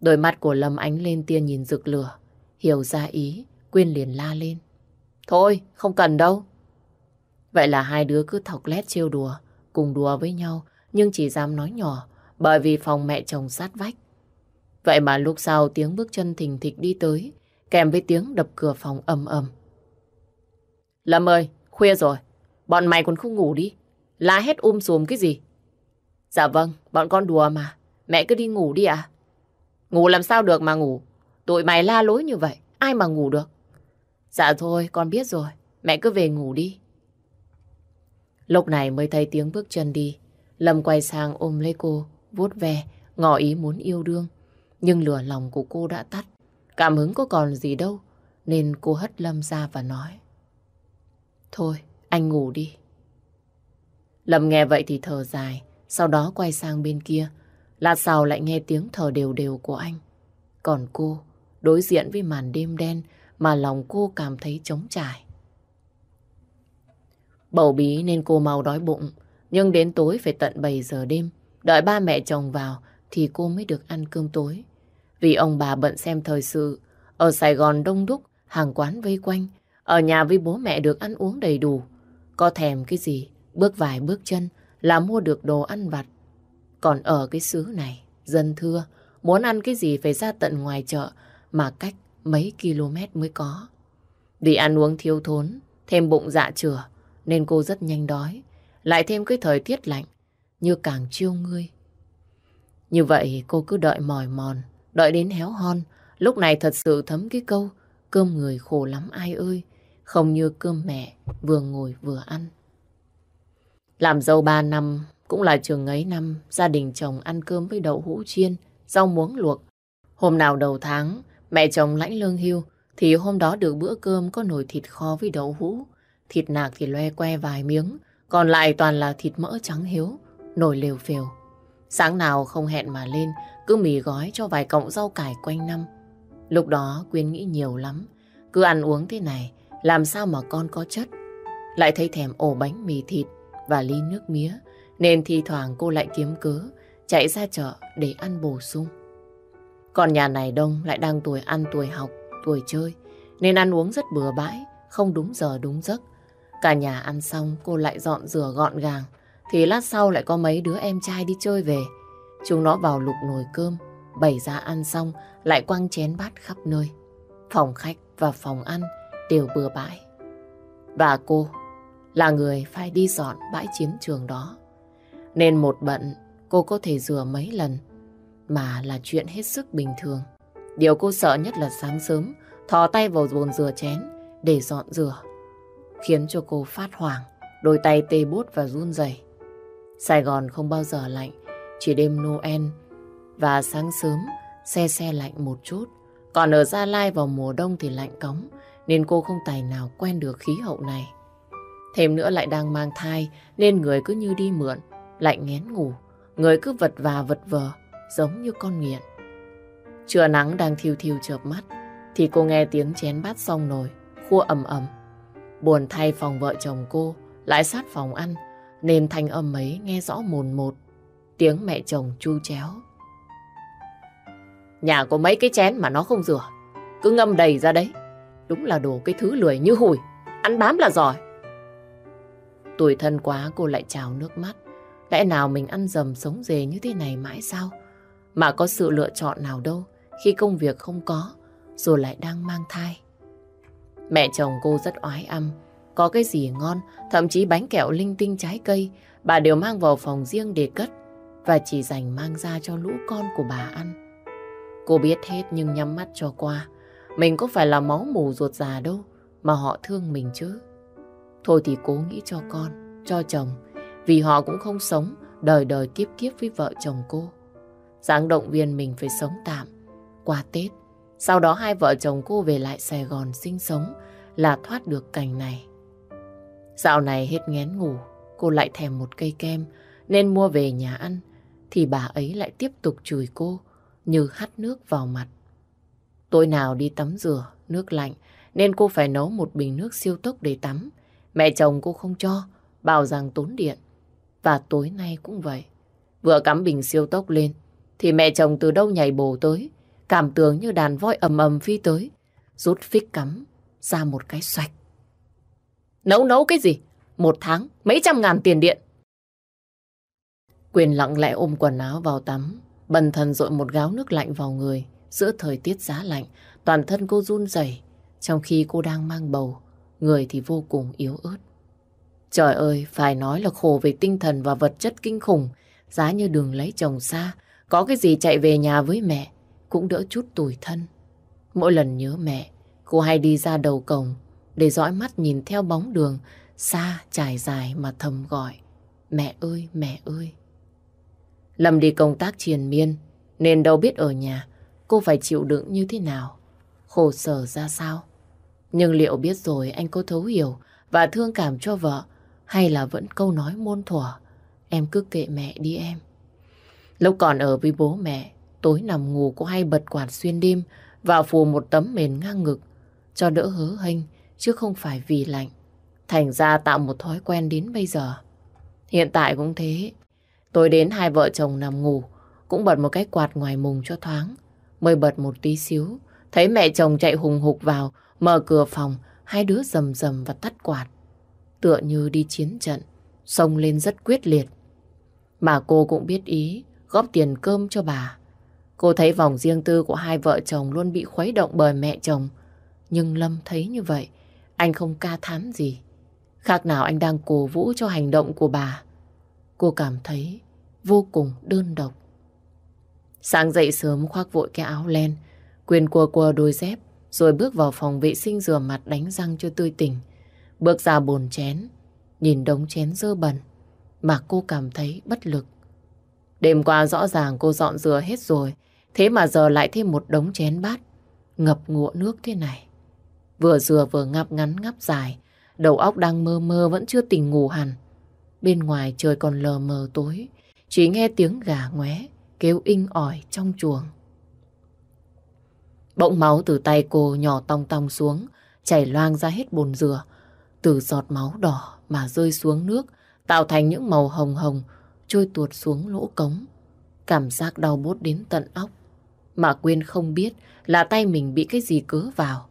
Đôi mắt của Lâm ánh lên tia nhìn rực lửa. Hiểu ra ý, Quyên liền la lên. Thôi, không cần đâu. Vậy là hai đứa cứ thọc lét trêu đùa, cùng đùa với nhau, nhưng chỉ dám nói nhỏ, bởi vì phòng mẹ chồng sát vách. Vậy mà lúc sau tiếng bước chân thình thịch đi tới, kèm với tiếng đập cửa phòng ầm ầm. Lâm ơi, khuya rồi, bọn mày còn không ngủ đi, la hét um sùm cái gì? Dạ vâng, bọn con đùa mà, mẹ cứ đi ngủ đi ạ. Ngủ làm sao được mà ngủ, tụi mày la lối như vậy, ai mà ngủ được? Dạ thôi, con biết rồi, mẹ cứ về ngủ đi. Lúc này mới thấy tiếng bước chân đi, Lâm quay sang ôm lấy cô, vuốt ve, ngỏ ý muốn yêu đương. Nhưng lửa lòng của cô đã tắt. Cảm hứng có còn gì đâu. Nên cô hất Lâm ra và nói. Thôi, anh ngủ đi. Lâm nghe vậy thì thở dài. Sau đó quay sang bên kia. Lát sau lại nghe tiếng thở đều đều của anh. Còn cô, đối diện với màn đêm đen mà lòng cô cảm thấy trống trải. Bầu bí nên cô mau đói bụng. Nhưng đến tối phải tận 7 giờ đêm. Đợi ba mẹ chồng vào thì cô mới được ăn cơm tối. Vì ông bà bận xem thời sự, ở Sài Gòn đông đúc, hàng quán vây quanh, ở nhà với bố mẹ được ăn uống đầy đủ. Có thèm cái gì, bước vài bước chân là mua được đồ ăn vặt. Còn ở cái xứ này, dân thưa, muốn ăn cái gì phải ra tận ngoài chợ mà cách mấy km mới có. Vì ăn uống thiếu thốn, thêm bụng dạ chửa, nên cô rất nhanh đói. Lại thêm cái thời tiết lạnh, như càng chiêu ngươi. Như vậy cô cứ đợi mỏi mòn, đợi đến héo hon. Lúc này thật sự thấm cái câu, cơm người khổ lắm ai ơi, không như cơm mẹ vừa ngồi vừa ăn. Làm dâu ba năm, cũng là trường ấy năm, gia đình chồng ăn cơm với đậu hũ chiên, rau muống luộc. Hôm nào đầu tháng, mẹ chồng lãnh lương hưu, thì hôm đó được bữa cơm có nồi thịt kho với đậu hũ. Thịt nạc thì loe que vài miếng, còn lại toàn là thịt mỡ trắng hiếu, nồi lều phều. Sáng nào không hẹn mà lên, cứ mì gói cho vài cọng rau cải quanh năm. Lúc đó Quyên nghĩ nhiều lắm. Cứ ăn uống thế này, làm sao mà con có chất. Lại thấy thèm ổ bánh mì thịt và ly nước mía, nên thi thoảng cô lại kiếm cớ, chạy ra chợ để ăn bổ sung. Còn nhà này đông lại đang tuổi ăn tuổi học, tuổi chơi, nên ăn uống rất bừa bãi, không đúng giờ đúng giấc. Cả nhà ăn xong cô lại dọn rửa gọn gàng, thì lát sau lại có mấy đứa em trai đi chơi về. Chúng nó vào lục nồi cơm, bày ra ăn xong lại quăng chén bát khắp nơi. Phòng khách và phòng ăn đều bừa bãi. Và cô là người phải đi dọn bãi chiến trường đó. Nên một bận, cô có thể rửa mấy lần, mà là chuyện hết sức bình thường. Điều cô sợ nhất là sáng sớm, thò tay vào bồn rửa chén để dọn rửa, khiến cho cô phát hoảng, đôi tay tê bút và run rẩy. Sài Gòn không bao giờ lạnh, chỉ đêm Noel và sáng sớm xe xe lạnh một chút. Còn ở Gia Lai vào mùa đông thì lạnh cống, nên cô không tài nào quen được khí hậu này. Thêm nữa lại đang mang thai nên người cứ như đi mượn, lạnh ngén ngủ, người cứ vật và vật vờ giống như con nghiện. Trưa nắng đang thiêu thiêu chợp mắt thì cô nghe tiếng chén bát xong nồi, khua ầm ầm. Buồn thay phòng vợ chồng cô lại sát phòng ăn nên thanh âm ấy nghe rõ mồn một. Tiếng mẹ chồng chu chéo. Nhà có mấy cái chén mà nó không rửa, cứ ngâm đầy ra đấy. Đúng là đồ cái thứ lười như hủi, ăn bám là giỏi. Tuổi thân quá cô lại trào nước mắt. Lẽ nào mình ăn dầm sống dề như thế này mãi sao? Mà có sự lựa chọn nào đâu khi công việc không có, rồi lại đang mang thai. Mẹ chồng cô rất oái âm, có cái gì ngon, thậm chí bánh kẹo linh tinh trái cây, bà đều mang vào phòng riêng để cất và chỉ dành mang ra cho lũ con của bà ăn. Cô biết hết nhưng nhắm mắt cho qua. Mình có phải là máu mù ruột già đâu mà họ thương mình chứ. Thôi thì cố nghĩ cho con, cho chồng, vì họ cũng không sống đời đời kiếp kiếp với vợ chồng cô. Giáng động viên mình phải sống tạm, qua Tết. Sau đó hai vợ chồng cô về lại Sài Gòn sinh sống là thoát được cảnh này. Dạo này hết ngén ngủ, cô lại thèm một cây kem nên mua về nhà ăn thì bà ấy lại tiếp tục chửi cô như hắt nước vào mặt. Tối nào đi tắm rửa, nước lạnh nên cô phải nấu một bình nước siêu tốc để tắm. Mẹ chồng cô không cho, bảo rằng tốn điện. Và tối nay cũng vậy. Vừa cắm bình siêu tốc lên, thì mẹ chồng từ đâu nhảy bổ tới, cảm tưởng như đàn voi ầm ầm phi tới, rút phích cắm ra một cái xoạch. Nấu nấu cái gì? Một tháng, mấy trăm ngàn tiền điện. Quyền lặng lẽ ôm quần áo vào tắm, bần thần dội một gáo nước lạnh vào người. Giữa thời tiết giá lạnh, toàn thân cô run rẩy trong khi cô đang mang bầu, người thì vô cùng yếu ớt. Trời ơi, phải nói là khổ về tinh thần và vật chất kinh khủng, giá như đường lấy chồng xa, có cái gì chạy về nhà với mẹ, cũng đỡ chút tủi thân. Mỗi lần nhớ mẹ, cô hay đi ra đầu cổng để dõi mắt nhìn theo bóng đường xa trải dài mà thầm gọi. Mẹ ơi, mẹ ơi. Lâm đi công tác triền miên, nên đâu biết ở nhà cô phải chịu đựng như thế nào, khổ sở ra sao. Nhưng liệu biết rồi anh có thấu hiểu và thương cảm cho vợ hay là vẫn câu nói môn thuở, em cứ kệ mẹ đi em. Lúc còn ở với bố mẹ, tối nằm ngủ cô hay bật quạt xuyên đêm và phủ một tấm mền ngang ngực cho đỡ hớ hênh chứ không phải vì lạnh. Thành ra tạo một thói quen đến bây giờ. Hiện tại cũng thế. Tôi đến hai vợ chồng nằm ngủ cũng bật một cái quạt ngoài mùng cho thoáng. Mới bật một tí xíu thấy mẹ chồng chạy hùng hục vào mở cửa phòng hai đứa rầm rầm và tắt quạt. Tựa như đi chiến trận xông lên rất quyết liệt. Mà cô cũng biết ý góp tiền cơm cho bà. Cô thấy vòng riêng tư của hai vợ chồng luôn bị khuấy động bởi mẹ chồng. Nhưng Lâm thấy như vậy, anh không ca thán gì. Khác nào anh đang cổ vũ cho hành động của bà. Cô cảm thấy vô cùng đơn độc. Sáng dậy sớm khoác vội cái áo len, quyền cua cua đôi dép, rồi bước vào phòng vệ sinh rửa mặt đánh răng cho tươi tỉnh. Bước ra bồn chén, nhìn đống chén dơ bẩn, mà cô cảm thấy bất lực. Đêm qua rõ ràng cô dọn rửa hết rồi, thế mà giờ lại thêm một đống chén bát, ngập ngụa nước thế này. Vừa rửa vừa ngáp ngắn ngáp dài, đầu óc đang mơ mơ vẫn chưa tỉnh ngủ hẳn. Bên ngoài trời còn lờ mờ tối, chỉ nghe tiếng gà ngoé kêu inh ỏi trong chuồng. Bỗng máu từ tay cô nhỏ tong tong xuống, chảy loang ra hết bồn dừa. Từ giọt máu đỏ mà rơi xuống nước, tạo thành những màu hồng hồng, trôi tuột xuống lỗ cống. Cảm giác đau bốt đến tận óc. Mà Quyên không biết là tay mình bị cái gì cứa vào.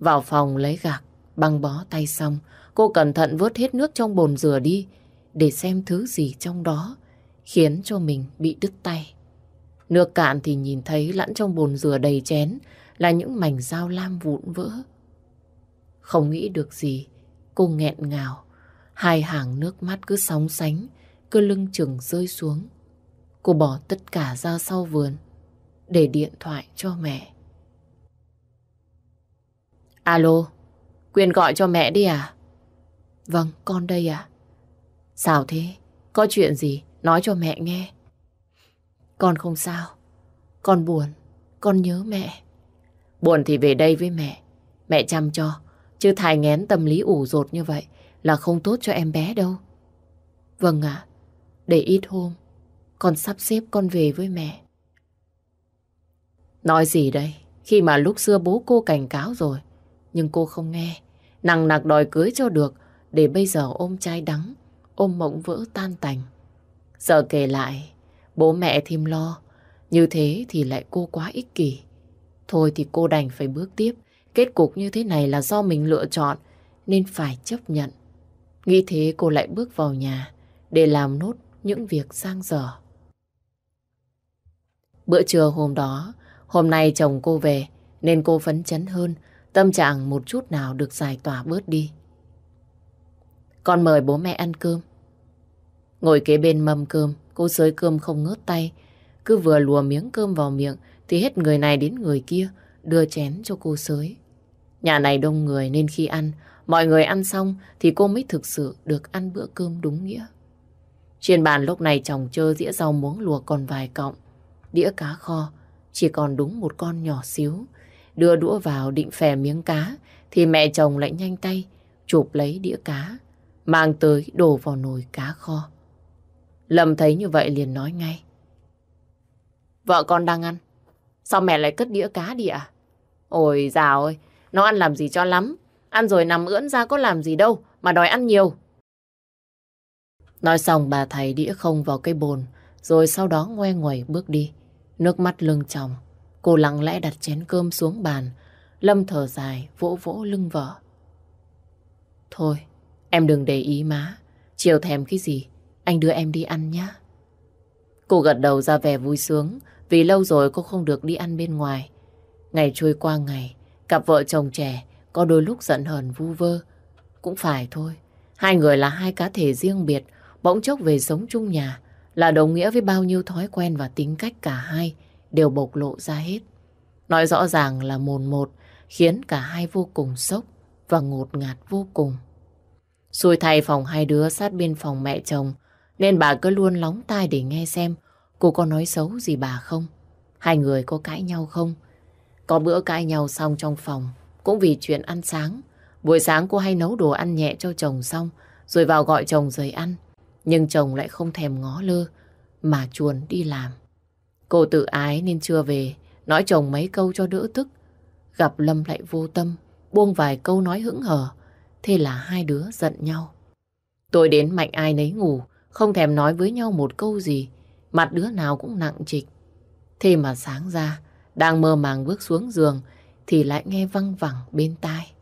Vào phòng lấy gạc, băng bó tay xong, cô cẩn thận vớt hết nước trong bồn rửa đi để xem thứ gì trong đó khiến cho mình bị đứt tay. Nước cạn thì nhìn thấy lẫn trong bồn rửa đầy chén là những mảnh dao lam vụn vỡ. Không nghĩ được gì, cô nghẹn ngào, hai hàng nước mắt cứ sóng sánh, cơ lưng chừng rơi xuống. Cô bỏ tất cả ra sau vườn để điện thoại cho mẹ. Alo, Quyên gọi cho mẹ đi à? Vâng, con đây à? Sao thế? Có chuyện gì? Nói cho mẹ nghe. Con không sao. Con buồn. Con nhớ mẹ. Buồn thì về đây với mẹ. Mẹ chăm cho. Chứ thai ngén tâm lý ủ rột như vậy là không tốt cho em bé đâu. Vâng ạ. để ít hôm. Con sắp xếp con về với mẹ. Nói gì đây? Khi mà lúc xưa bố cô cảnh cáo rồi. Nhưng cô không nghe. Nặng nặc đòi cưới cho được. Để bây giờ ôm chai đắng. Ôm mộng vỡ tan tành. Giờ kể lại, bố mẹ thêm lo. Như thế thì lại cô quá ích kỷ. Thôi thì cô đành phải bước tiếp. Kết cục như thế này là do mình lựa chọn, nên phải chấp nhận. Nghĩ thế cô lại bước vào nhà để làm nốt những việc sang dở. Bữa trưa hôm đó, hôm nay chồng cô về, nên cô phấn chấn hơn, tâm trạng một chút nào được giải tỏa bớt đi. Con mời bố mẹ ăn cơm. Ngồi kế bên mâm cơm, cô sới cơm không ngớt tay. Cứ vừa lùa miếng cơm vào miệng thì hết người này đến người kia đưa chén cho cô sới. Nhà này đông người nên khi ăn, mọi người ăn xong thì cô mới thực sự được ăn bữa cơm đúng nghĩa. Trên bàn lúc này chồng chơ dĩa rau muống luộc còn vài cọng. Đĩa cá kho chỉ còn đúng một con nhỏ xíu. Đưa đũa vào định phè miếng cá thì mẹ chồng lại nhanh tay chụp lấy đĩa cá mang tới đổ vào nồi cá kho. Lâm thấy như vậy liền nói ngay. Vợ con đang ăn. Sao mẹ lại cất đĩa cá đi ạ? Ôi dào ơi, nó ăn làm gì cho lắm. Ăn rồi nằm ưỡn ra có làm gì đâu, mà đòi ăn nhiều. Nói xong bà thầy đĩa không vào cây bồn, rồi sau đó ngoe ngoẩy bước đi. Nước mắt lưng tròng, cô lặng lẽ đặt chén cơm xuống bàn. Lâm thở dài, vỗ vỗ lưng vợ. Thôi, em đừng để ý má. Chiều thèm cái gì, anh đưa em đi ăn nhé. Cô gật đầu ra vẻ vui sướng vì lâu rồi cô không được đi ăn bên ngoài. Ngày trôi qua ngày, cặp vợ chồng trẻ có đôi lúc giận hờn vu vơ. Cũng phải thôi, hai người là hai cá thể riêng biệt, bỗng chốc về sống chung nhà là đồng nghĩa với bao nhiêu thói quen và tính cách cả hai đều bộc lộ ra hết. Nói rõ ràng là mồn một khiến cả hai vô cùng sốc và ngột ngạt vô cùng. Xui thay phòng hai đứa sát bên phòng mẹ chồng nên bà cứ luôn lóng tai để nghe xem cô có nói xấu gì bà không. Hai người có cãi nhau không? Có bữa cãi nhau xong trong phòng cũng vì chuyện ăn sáng. Buổi sáng cô hay nấu đồ ăn nhẹ cho chồng xong rồi vào gọi chồng rời ăn. Nhưng chồng lại không thèm ngó lơ mà chuồn đi làm. Cô tự ái nên chưa về nói chồng mấy câu cho đỡ tức. Gặp Lâm lại vô tâm buông vài câu nói hững hờ Thế là hai đứa giận nhau. Tôi đến mạnh ai nấy ngủ, không thèm nói với nhau một câu gì. Mặt đứa nào cũng nặng trịch. Thế mà sáng ra, đang mơ màng bước xuống giường, thì lại nghe văng vẳng bên tai.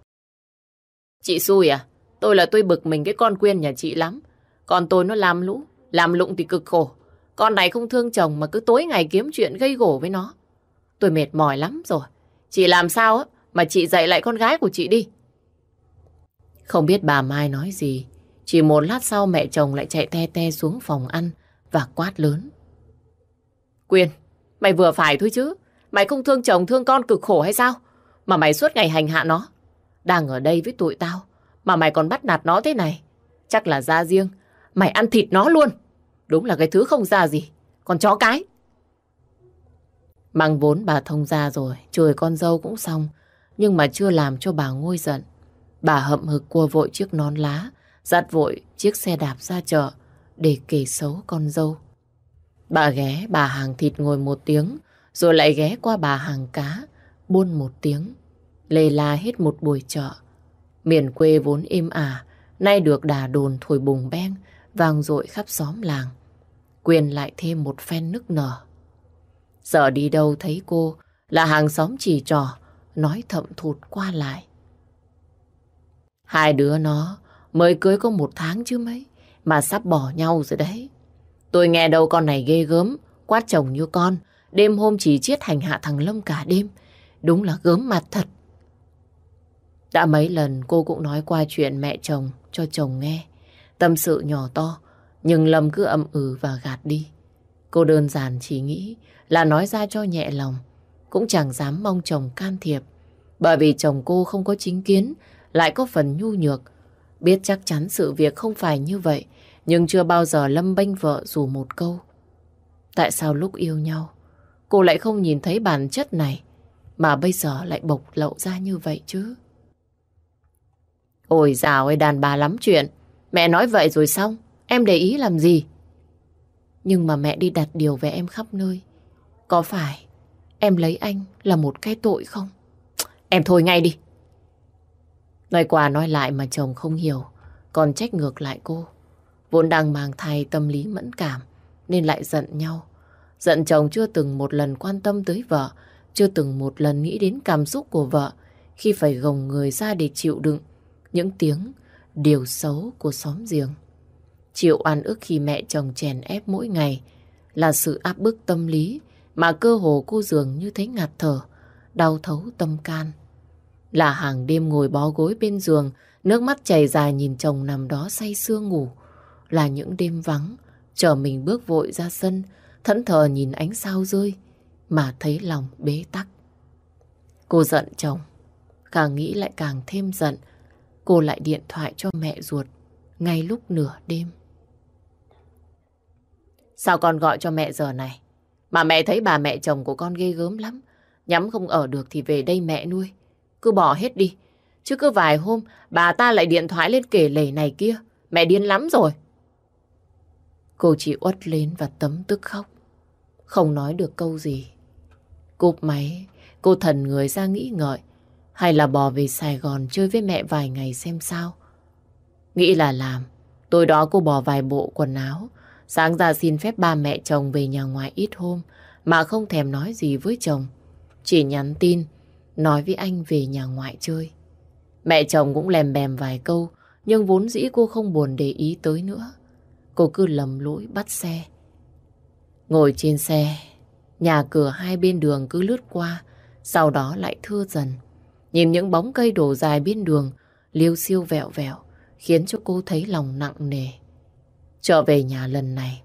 Chị xui à? Tôi là tôi bực mình cái con quyên nhà chị lắm. Con tôi nó làm lũ, làm lụng thì cực khổ. Con này không thương chồng mà cứ tối ngày kiếm chuyện gây gổ với nó. Tôi mệt mỏi lắm rồi. Chị làm sao á mà chị dạy lại con gái của chị đi. Không biết bà Mai nói gì. Chỉ một lát sau mẹ chồng lại chạy te te xuống phòng ăn và quát lớn. Quyên, mày vừa phải thôi chứ. Mày không thương chồng thương con cực khổ hay sao? Mà mày suốt ngày hành hạ nó. Đang ở đây với tụi tao. Mà mày còn bắt nạt nó thế này. Chắc là ra riêng. Mày ăn thịt nó luôn. Đúng là cái thứ không ra gì. Còn chó cái. Mang vốn bà thông ra rồi. Trời con dâu cũng xong. Nhưng mà chưa làm cho bà ngôi giận. Bà hậm hực cua vội chiếc nón lá, dắt vội chiếc xe đạp ra chợ để kể xấu con dâu Bà ghé bà hàng thịt ngồi một tiếng, rồi lại ghé qua bà hàng cá, buôn một tiếng. Lê la hết một buổi chợ. Miền quê vốn êm ả, nay được đà đồn thổi bùng beng, vang dội khắp xóm làng. Quyền lại thêm một phen nức nở. Giờ đi đâu thấy cô là hàng xóm chỉ trò, nói thậm thụt qua lại. Hai đứa nó mới cưới có một tháng chứ mấy, mà sắp bỏ nhau rồi đấy. Tôi nghe đâu con này ghê gớm, quát chồng như con, đêm hôm chỉ chiết hành hạ thằng Lâm cả đêm. Đúng là gớm mặt thật. Đã mấy lần cô cũng nói qua chuyện mẹ chồng cho chồng nghe. Tâm sự nhỏ to, nhưng Lâm cứ âm ừ và gạt đi. Cô đơn giản chỉ nghĩ là nói ra cho nhẹ lòng. Cũng chẳng dám mong chồng can thiệp. Bởi vì chồng cô không có chính kiến, lại có phần nhu nhược. Biết chắc chắn sự việc không phải như vậy, nhưng chưa bao giờ Lâm bênh vợ dù một câu. Tại sao lúc yêu nhau, cô lại không nhìn thấy bản chất này, mà bây giờ lại bộc lộ ra như vậy chứ? Ôi dào ơi đàn bà lắm chuyện, mẹ nói vậy rồi xong, em để ý làm gì? Nhưng mà mẹ đi đặt điều về em khắp nơi. Có phải em lấy anh là một cái tội không? Em thôi ngay đi. Nói qua nói lại mà chồng không hiểu, còn trách ngược lại cô. Vốn đang mang thai tâm lý mẫn cảm, nên lại giận nhau. Giận chồng chưa từng một lần quan tâm tới vợ, chưa từng một lần nghĩ đến cảm xúc của vợ khi phải gồng người ra để chịu đựng những tiếng điều xấu của xóm giềng. Chịu oan ức khi mẹ chồng chèn ép mỗi ngày là sự áp bức tâm lý mà cơ hồ cô dường như thấy ngạt thở, đau thấu tâm can. Là hàng đêm ngồi bó gối bên giường, nước mắt chảy dài nhìn chồng nằm đó say sưa ngủ. Là những đêm vắng, chờ mình bước vội ra sân, thẫn thờ nhìn ánh sao rơi, mà thấy lòng bế tắc. Cô giận chồng, càng nghĩ lại càng thêm giận. Cô lại điện thoại cho mẹ ruột, ngay lúc nửa đêm. Sao con gọi cho mẹ giờ này? Mà mẹ thấy bà mẹ chồng của con ghê gớm lắm. Nhắm không ở được thì về đây mẹ nuôi. Cứ bỏ hết đi. Chứ cứ vài hôm bà ta lại điện thoại lên kể lể này kia. Mẹ điên lắm rồi. Cô chỉ uất lên và tấm tức khóc. Không nói được câu gì. Cúp máy, cô thần người ra nghĩ ngợi. Hay là bỏ về Sài Gòn chơi với mẹ vài ngày xem sao. Nghĩ là làm. Tối đó cô bỏ vài bộ quần áo. Sáng ra xin phép ba mẹ chồng về nhà ngoài ít hôm. Mà không thèm nói gì với chồng. Chỉ nhắn tin nói với anh về nhà ngoại chơi. Mẹ chồng cũng lèm bèm vài câu, nhưng vốn dĩ cô không buồn để ý tới nữa. Cô cứ lầm lỗi bắt xe. Ngồi trên xe, nhà cửa hai bên đường cứ lướt qua, sau đó lại thưa dần. Nhìn những bóng cây đổ dài bên đường, liêu siêu vẹo vẹo, khiến cho cô thấy lòng nặng nề. Trở về nhà lần này,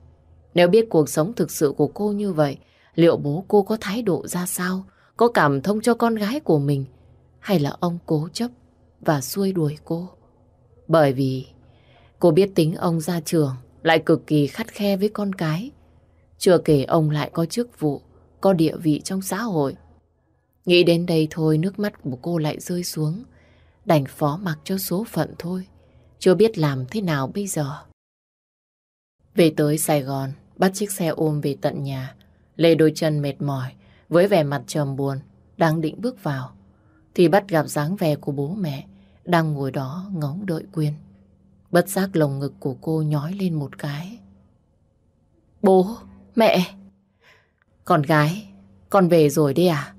nếu biết cuộc sống thực sự của cô như vậy, liệu bố cô có thái độ ra sao? Có cảm thông cho con gái của mình hay là ông cố chấp và xuôi đuổi cô. Bởi vì cô biết tính ông ra trường lại cực kỳ khắt khe với con cái. Chưa kể ông lại có chức vụ, có địa vị trong xã hội. Nghĩ đến đây thôi nước mắt của cô lại rơi xuống. Đành phó mặc cho số phận thôi. Chưa biết làm thế nào bây giờ. Về tới Sài Gòn, bắt chiếc xe ôm về tận nhà. Lê đôi chân mệt mỏi, với vẻ mặt trầm buồn, đang định bước vào, thì bắt gặp dáng vẻ của bố mẹ đang ngồi đó ngóng đợi Quyên. Bất giác lồng ngực của cô nhói lên một cái. Bố, mẹ, con gái, con về rồi đấy à?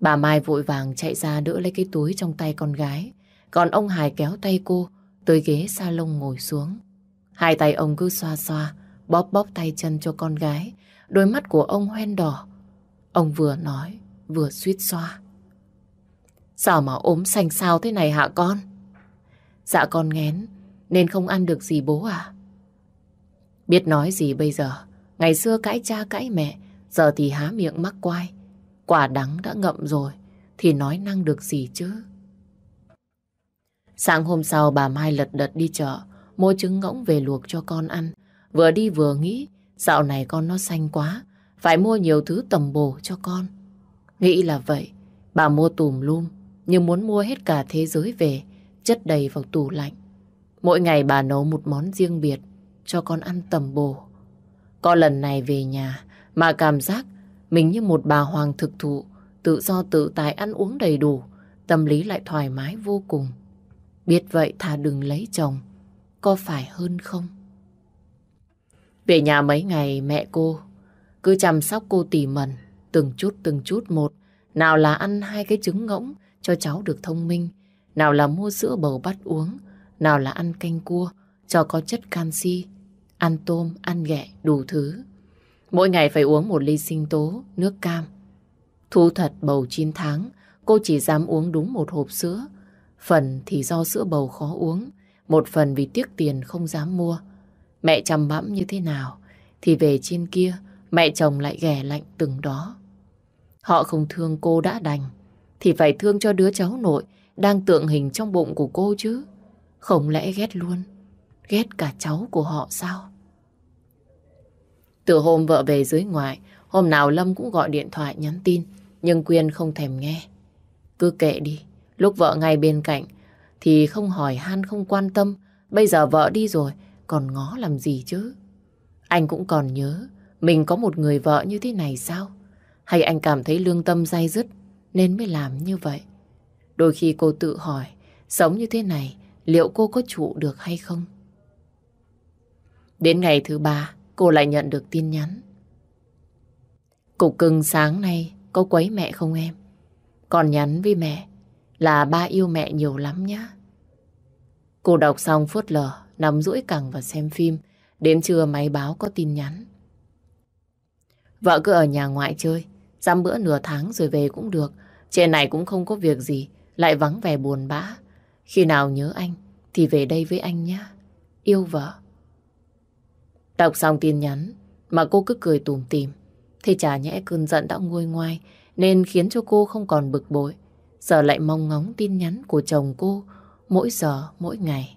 Bà Mai vội vàng chạy ra đỡ lấy cái túi trong tay con gái. Còn ông Hải kéo tay cô tới ghế salon ngồi xuống. Hai tay ông cứ xoa xoa, bóp bóp tay chân cho con gái. Đôi mắt của ông hoen đỏ, Ông vừa nói, vừa suýt xoa. Sao mà ốm xanh sao thế này hả con? Dạ con ngén, nên không ăn được gì bố à? Biết nói gì bây giờ? Ngày xưa cãi cha cãi mẹ, giờ thì há miệng mắc quai. Quả đắng đã ngậm rồi, thì nói năng được gì chứ? Sáng hôm sau bà Mai lật đật đi chợ, mua trứng ngỗng về luộc cho con ăn. Vừa đi vừa nghĩ, dạo này con nó xanh quá, phải mua nhiều thứ tầm bổ cho con. Nghĩ là vậy, bà mua tùm lum, nhưng muốn mua hết cả thế giới về, chất đầy vào tủ lạnh. Mỗi ngày bà nấu một món riêng biệt cho con ăn tầm bổ. Có lần này về nhà mà cảm giác mình như một bà hoàng thực thụ, tự do tự tài ăn uống đầy đủ, tâm lý lại thoải mái vô cùng. Biết vậy thà đừng lấy chồng, có phải hơn không? Về nhà mấy ngày mẹ cô cứ chăm sóc cô tỉ mẩn, từng chút từng chút một. Nào là ăn hai cái trứng ngỗng cho cháu được thông minh, nào là mua sữa bầu bắt uống, nào là ăn canh cua cho có chất canxi, ăn tôm, ăn ghẹ, đủ thứ. Mỗi ngày phải uống một ly sinh tố, nước cam. Thu thật bầu 9 tháng, cô chỉ dám uống đúng một hộp sữa. Phần thì do sữa bầu khó uống, một phần vì tiếc tiền không dám mua. Mẹ chăm bẵm như thế nào, thì về trên kia, mẹ chồng lại ghẻ lạnh từng đó. Họ không thương cô đã đành, thì phải thương cho đứa cháu nội đang tượng hình trong bụng của cô chứ. Không lẽ ghét luôn, ghét cả cháu của họ sao? Từ hôm vợ về dưới ngoại, hôm nào Lâm cũng gọi điện thoại nhắn tin, nhưng Quyên không thèm nghe. Cứ kệ đi, lúc vợ ngay bên cạnh thì không hỏi han không quan tâm, bây giờ vợ đi rồi, còn ngó làm gì chứ? Anh cũng còn nhớ, mình có một người vợ như thế này sao? Hay anh cảm thấy lương tâm dai dứt nên mới làm như vậy? Đôi khi cô tự hỏi, sống như thế này, liệu cô có trụ được hay không? Đến ngày thứ ba, cô lại nhận được tin nhắn. Cục cưng sáng nay có quấy mẹ không em? Còn nhắn với mẹ là ba yêu mẹ nhiều lắm nhá. Cô đọc xong phút lờ, nằm rũi cẳng và xem phim. Đến trưa máy báo có tin nhắn. Vợ cứ ở nhà ngoại chơi, dăm bữa nửa tháng rồi về cũng được. Trên này cũng không có việc gì, lại vắng vẻ buồn bã. Khi nào nhớ anh thì về đây với anh nhé. Yêu vợ. Đọc xong tin nhắn mà cô cứ cười tủm tỉm thì chả nhẽ cơn giận đã nguôi ngoai nên khiến cho cô không còn bực bội. Giờ lại mong ngóng tin nhắn của chồng cô mỗi giờ, mỗi ngày.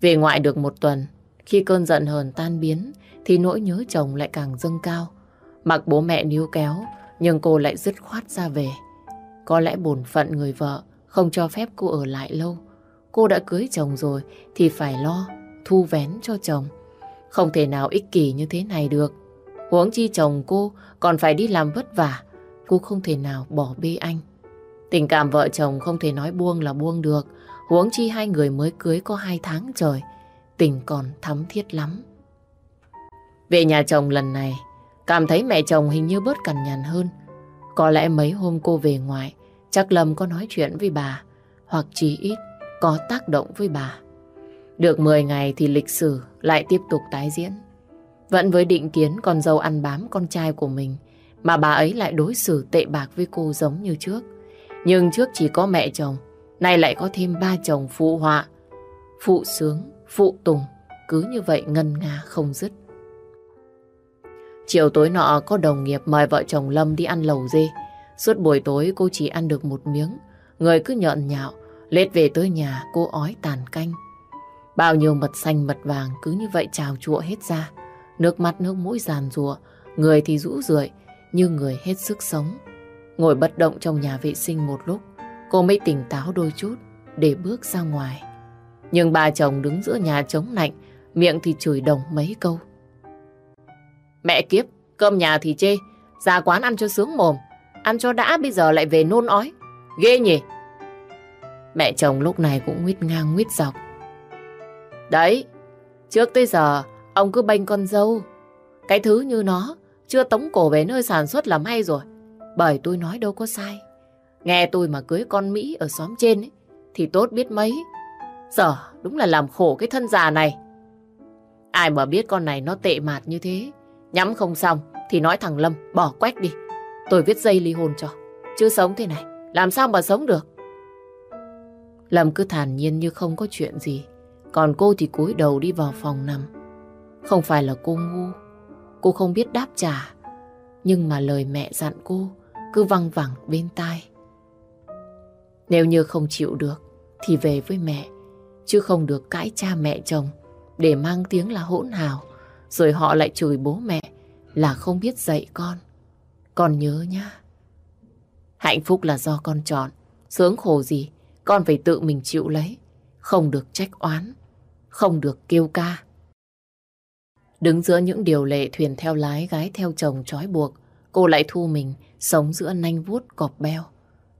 Về ngoại được một tuần, khi cơn giận hờn tan biến thì nỗi nhớ chồng lại càng dâng cao. Mặc bố mẹ níu kéo nhưng cô lại dứt khoát ra về. Có lẽ bổn phận người vợ không cho phép cô ở lại lâu. Cô đã cưới chồng rồi thì phải lo, thu vén cho chồng. Không thể nào ích kỷ như thế này được. Huống chi chồng cô còn phải đi làm vất vả. Cô không thể nào bỏ bê anh. Tình cảm vợ chồng không thể nói buông là buông được. Huống chi hai người mới cưới có hai tháng trời. Tình còn thắm thiết lắm. Về nhà chồng lần này, cảm thấy mẹ chồng hình như bớt cằn nhằn hơn. Có lẽ mấy hôm cô về ngoại, chắc Lâm có nói chuyện với bà, hoặc chí ít có tác động với bà. Được 10 ngày thì lịch sử lại tiếp tục tái diễn. Vẫn với định kiến con dâu ăn bám con trai của mình, mà bà ấy lại đối xử tệ bạc với cô giống như trước. Nhưng trước chỉ có mẹ chồng, nay lại có thêm ba chồng phụ họa, phụ sướng, phụ tùng, cứ như vậy ngân nga không dứt. Chiều tối nọ có đồng nghiệp mời vợ chồng Lâm đi ăn lẩu dê. Suốt buổi tối cô chỉ ăn được một miếng, người cứ nhợn nhạo, lết về tới nhà cô ói tàn canh. Bao nhiêu mật xanh mật vàng cứ như vậy trào chụa hết ra. Nước mắt nước mũi giàn rùa, người thì rũ rượi, như người hết sức sống. Ngồi bất động trong nhà vệ sinh một lúc, cô mới tỉnh táo đôi chút để bước ra ngoài. Nhưng bà chồng đứng giữa nhà chống lạnh, miệng thì chửi đồng mấy câu. Mẹ kiếp, cơm nhà thì chê, ra quán ăn cho sướng mồm, ăn cho đã bây giờ lại về nôn ói. Ghê nhỉ? Mẹ chồng lúc này cũng nguyết ngang nguyết dọc. Đấy, trước tới giờ ông cứ bênh con dâu. Cái thứ như nó chưa tống cổ về nơi sản xuất làm may rồi. Bởi tôi nói đâu có sai. Nghe tôi mà cưới con Mỹ ở xóm trên ấy, thì tốt biết mấy. Giờ đúng là làm khổ cái thân già này. Ai mà biết con này nó tệ mạt như thế. Nhắm không xong thì nói thằng Lâm bỏ quách đi. Tôi viết dây ly hôn cho. Chứ sống thế này, làm sao mà sống được? Lâm cứ thản nhiên như không có chuyện gì. Còn cô thì cúi đầu đi vào phòng nằm. Không phải là cô ngu. Cô không biết đáp trả. Nhưng mà lời mẹ dặn cô cứ văng vẳng bên tai. Nếu như không chịu được thì về với mẹ. Chứ không được cãi cha mẹ chồng để mang tiếng là hỗn hào. Rồi họ lại chửi bố mẹ là không biết dạy con. Con nhớ nhá. Hạnh phúc là do con chọn. Sướng khổ gì, con phải tự mình chịu lấy. Không được trách oán, không được kêu ca. Đứng giữa những điều lệ thuyền theo lái gái theo chồng trói buộc, cô lại thu mình sống giữa nanh vuốt cọp beo.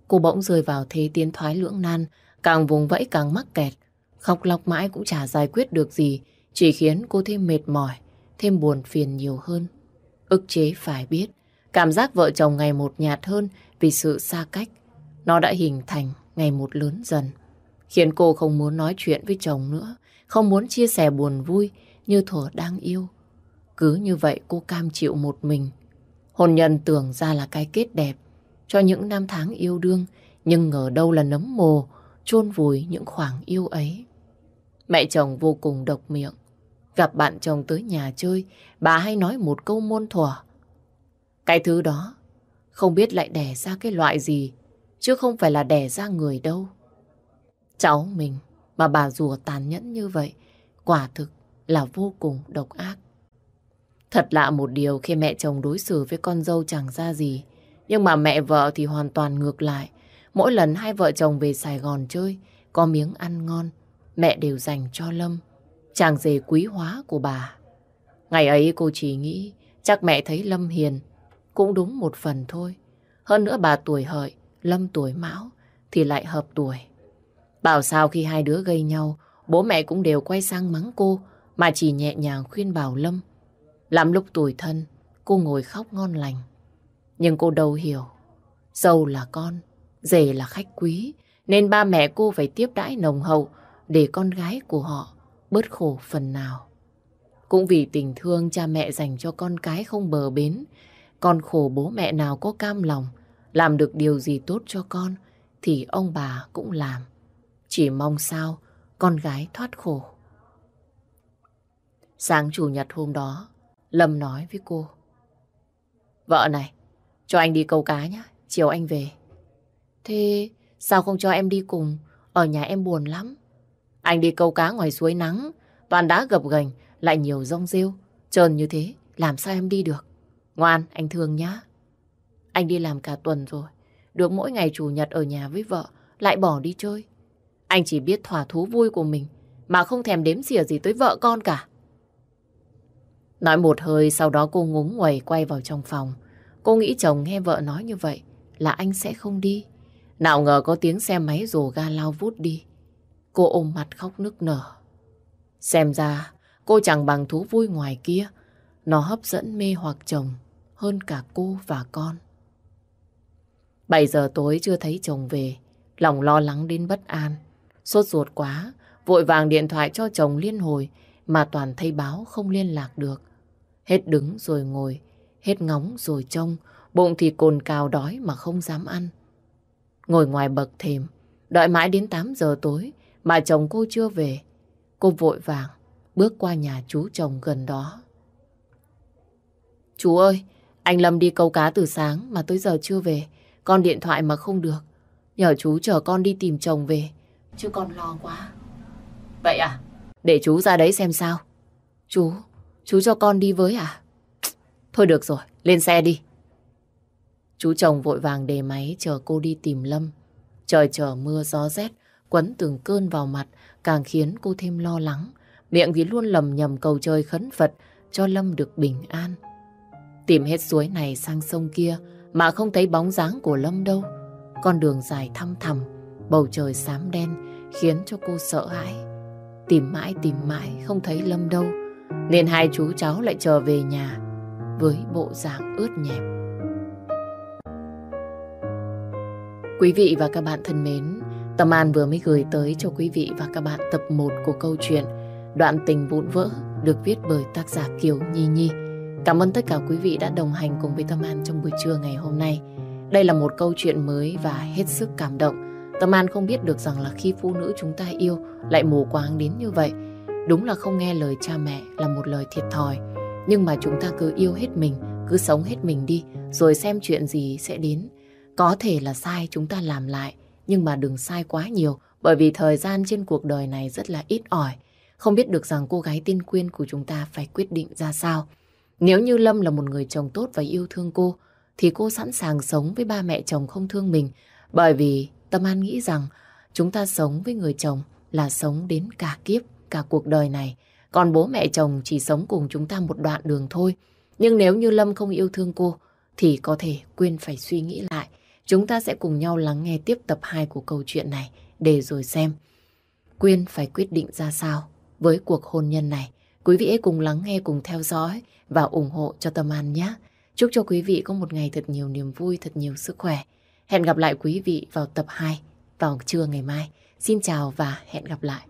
Cô bỗng rơi vào thế tiến thoái lưỡng nan, càng vùng vẫy càng mắc kẹt. Khóc lóc mãi cũng chả giải quyết được gì, chỉ khiến cô thêm mệt mỏi, thêm buồn phiền nhiều hơn. Ức chế phải biết, cảm giác vợ chồng ngày một nhạt hơn vì sự xa cách. Nó đã hình thành ngày một lớn dần, khiến cô không muốn nói chuyện với chồng nữa, không muốn chia sẻ buồn vui như thuở đang yêu. Cứ như vậy cô cam chịu một mình. Hôn nhân tưởng ra là cái kết đẹp cho những năm tháng yêu đương, nhưng ngờ đâu là nấm mồ, chôn vùi những khoảng yêu ấy. Mẹ chồng vô cùng độc miệng. Gặp bạn chồng tới nhà chơi, bà hay nói một câu môn thuở. Cái thứ đó, không biết lại đẻ ra cái loại gì, chứ không phải là đẻ ra người đâu. Cháu mình mà bà rùa tàn nhẫn như vậy, quả thực là vô cùng độc ác. Thật lạ một điều khi mẹ chồng đối xử với con dâu chẳng ra gì, nhưng mà mẹ vợ thì hoàn toàn ngược lại. Mỗi lần hai vợ chồng về Sài Gòn chơi, có miếng ăn ngon, mẹ đều dành cho Lâm, chàng rể quý hóa của bà. Ngày ấy cô chỉ nghĩ chắc mẹ thấy Lâm hiền, cũng đúng một phần thôi. Hơn nữa bà tuổi hợi, Lâm tuổi mão thì lại hợp tuổi. Bảo sao khi hai đứa gây nhau, bố mẹ cũng đều quay sang mắng cô, mà chỉ nhẹ nhàng khuyên bảo Lâm. Làm lúc tuổi thân, cô ngồi khóc ngon lành. Nhưng cô đâu hiểu, dâu là con, rể là khách quý, nên ba mẹ cô phải tiếp đãi nồng hậu để con gái của họ bớt khổ phần nào. Cũng vì tình thương cha mẹ dành cho con cái không bờ bến, con khổ bố mẹ nào có cam lòng, làm được điều gì tốt cho con thì ông bà cũng làm. Chỉ mong sao con gái thoát khổ. Sáng chủ nhật hôm đó, Lâm nói với cô. Vợ này, cho anh đi câu cá nhé, chiều anh về. Thế sao không cho em đi cùng? Ở nhà em buồn lắm. Anh đi câu cá ngoài suối nắng, toàn đá gập ghềnh, lại nhiều rong rêu. Trơn như thế, làm sao em đi được? Ngoan, anh thương nhá. Anh đi làm cả tuần rồi, được mỗi ngày chủ nhật ở nhà với vợ, lại bỏ đi chơi. Anh chỉ biết thỏa thú vui của mình, mà không thèm đếm xỉa gì tới vợ con cả. Nói một hơi, sau đó cô ngúng nguầy quay vào trong phòng. Cô nghĩ chồng nghe vợ nói như vậy là anh sẽ không đi. Nào ngờ có tiếng xe máy rồ ga lao vút đi. Cô ôm mặt khóc nức nở. Xem ra cô chẳng bằng thú vui ngoài kia. Nó hấp dẫn mê hoặc chồng hơn cả cô và con. 7 giờ tối chưa thấy chồng về. Lòng lo lắng đến bất an. Sốt ruột quá, vội vàng điện thoại cho chồng liên hồi mà toàn thấy báo không liên lạc được. Hết đứng rồi ngồi, hết ngóng rồi trông, bụng thì cồn cào đói mà không dám ăn. Ngồi ngoài bậc thềm, đợi mãi đến 8 giờ tối mà chồng cô chưa về. Cô vội vàng bước qua nhà chú chồng gần đó. Chú ơi, anh Lâm đi câu cá từ sáng mà tới giờ chưa về. Con điện thoại mà không được. Nhờ chú chờ con đi tìm chồng về. Chứ con lo quá. Vậy à? Để chú ra đấy xem sao. Chú, chú cho con đi với à? Thôi được rồi, lên xe đi. Chú chồng vội vàng đề máy chờ cô đi tìm Lâm. Trời trở mưa gió rét, quấn từng cơn vào mặt, càng khiến cô thêm lo lắng. Miệng thì luôn lầm nhầm cầu trời khấn Phật cho Lâm được bình an. Tìm hết suối này sang sông kia mà không thấy bóng dáng của Lâm đâu. Con đường dài thăm thầm, bầu trời xám đen khiến cho cô sợ hãi. Tìm mãi tìm mãi không thấy Lâm đâu, nên hai chú cháu lại trở về nhà với bộ dạng ướt nhẹp. Quý vị và các bạn thân mến, Tâm An vừa mới gửi tới cho quý vị và các bạn tập 1 của câu chuyện Đoạn tình vụn vỡ được viết bởi tác giả Kiều Nhi Nhi. Cảm ơn tất cả quý vị đã đồng hành cùng với Tâm An trong buổi trưa ngày hôm nay. Đây là một câu chuyện mới và hết sức cảm động. Tâm An không biết được rằng là khi phụ nữ chúng ta yêu lại mù quáng đến như vậy. Đúng là không nghe lời cha mẹ là một lời thiệt thòi. Nhưng mà chúng ta cứ yêu hết mình, cứ sống hết mình đi, rồi xem chuyện gì sẽ đến. Có thể là sai chúng ta làm lại, nhưng mà đừng sai quá nhiều, bởi vì thời gian trên cuộc đời này rất là ít ỏi. Không biết được rằng cô gái tiên quyên của chúng ta phải quyết định ra sao. Nếu như Lâm là một người chồng tốt và yêu thương cô, thì cô sẵn sàng sống với ba mẹ chồng không thương mình. Bởi vì Tâm An nghĩ rằng chúng ta sống với người chồng là sống đến cả kiếp, cả cuộc đời này. Còn bố mẹ chồng chỉ sống cùng chúng ta một đoạn đường thôi. Nhưng nếu như Lâm không yêu thương cô, thì có thể Quyên phải suy nghĩ lại. Chúng ta sẽ cùng nhau lắng nghe tiếp tập 2 của câu chuyện này để rồi xem Quyên phải quyết định ra sao với cuộc hôn nhân này. Quý vị hãy cùng lắng nghe, cùng theo dõi và ủng hộ cho Tâm An nhé. Chúc cho quý vị có một ngày thật nhiều niềm vui, thật nhiều sức khỏe. Hẹn gặp lại quý vị vào tập 2 vào trưa ngày mai. Xin chào và hẹn gặp lại.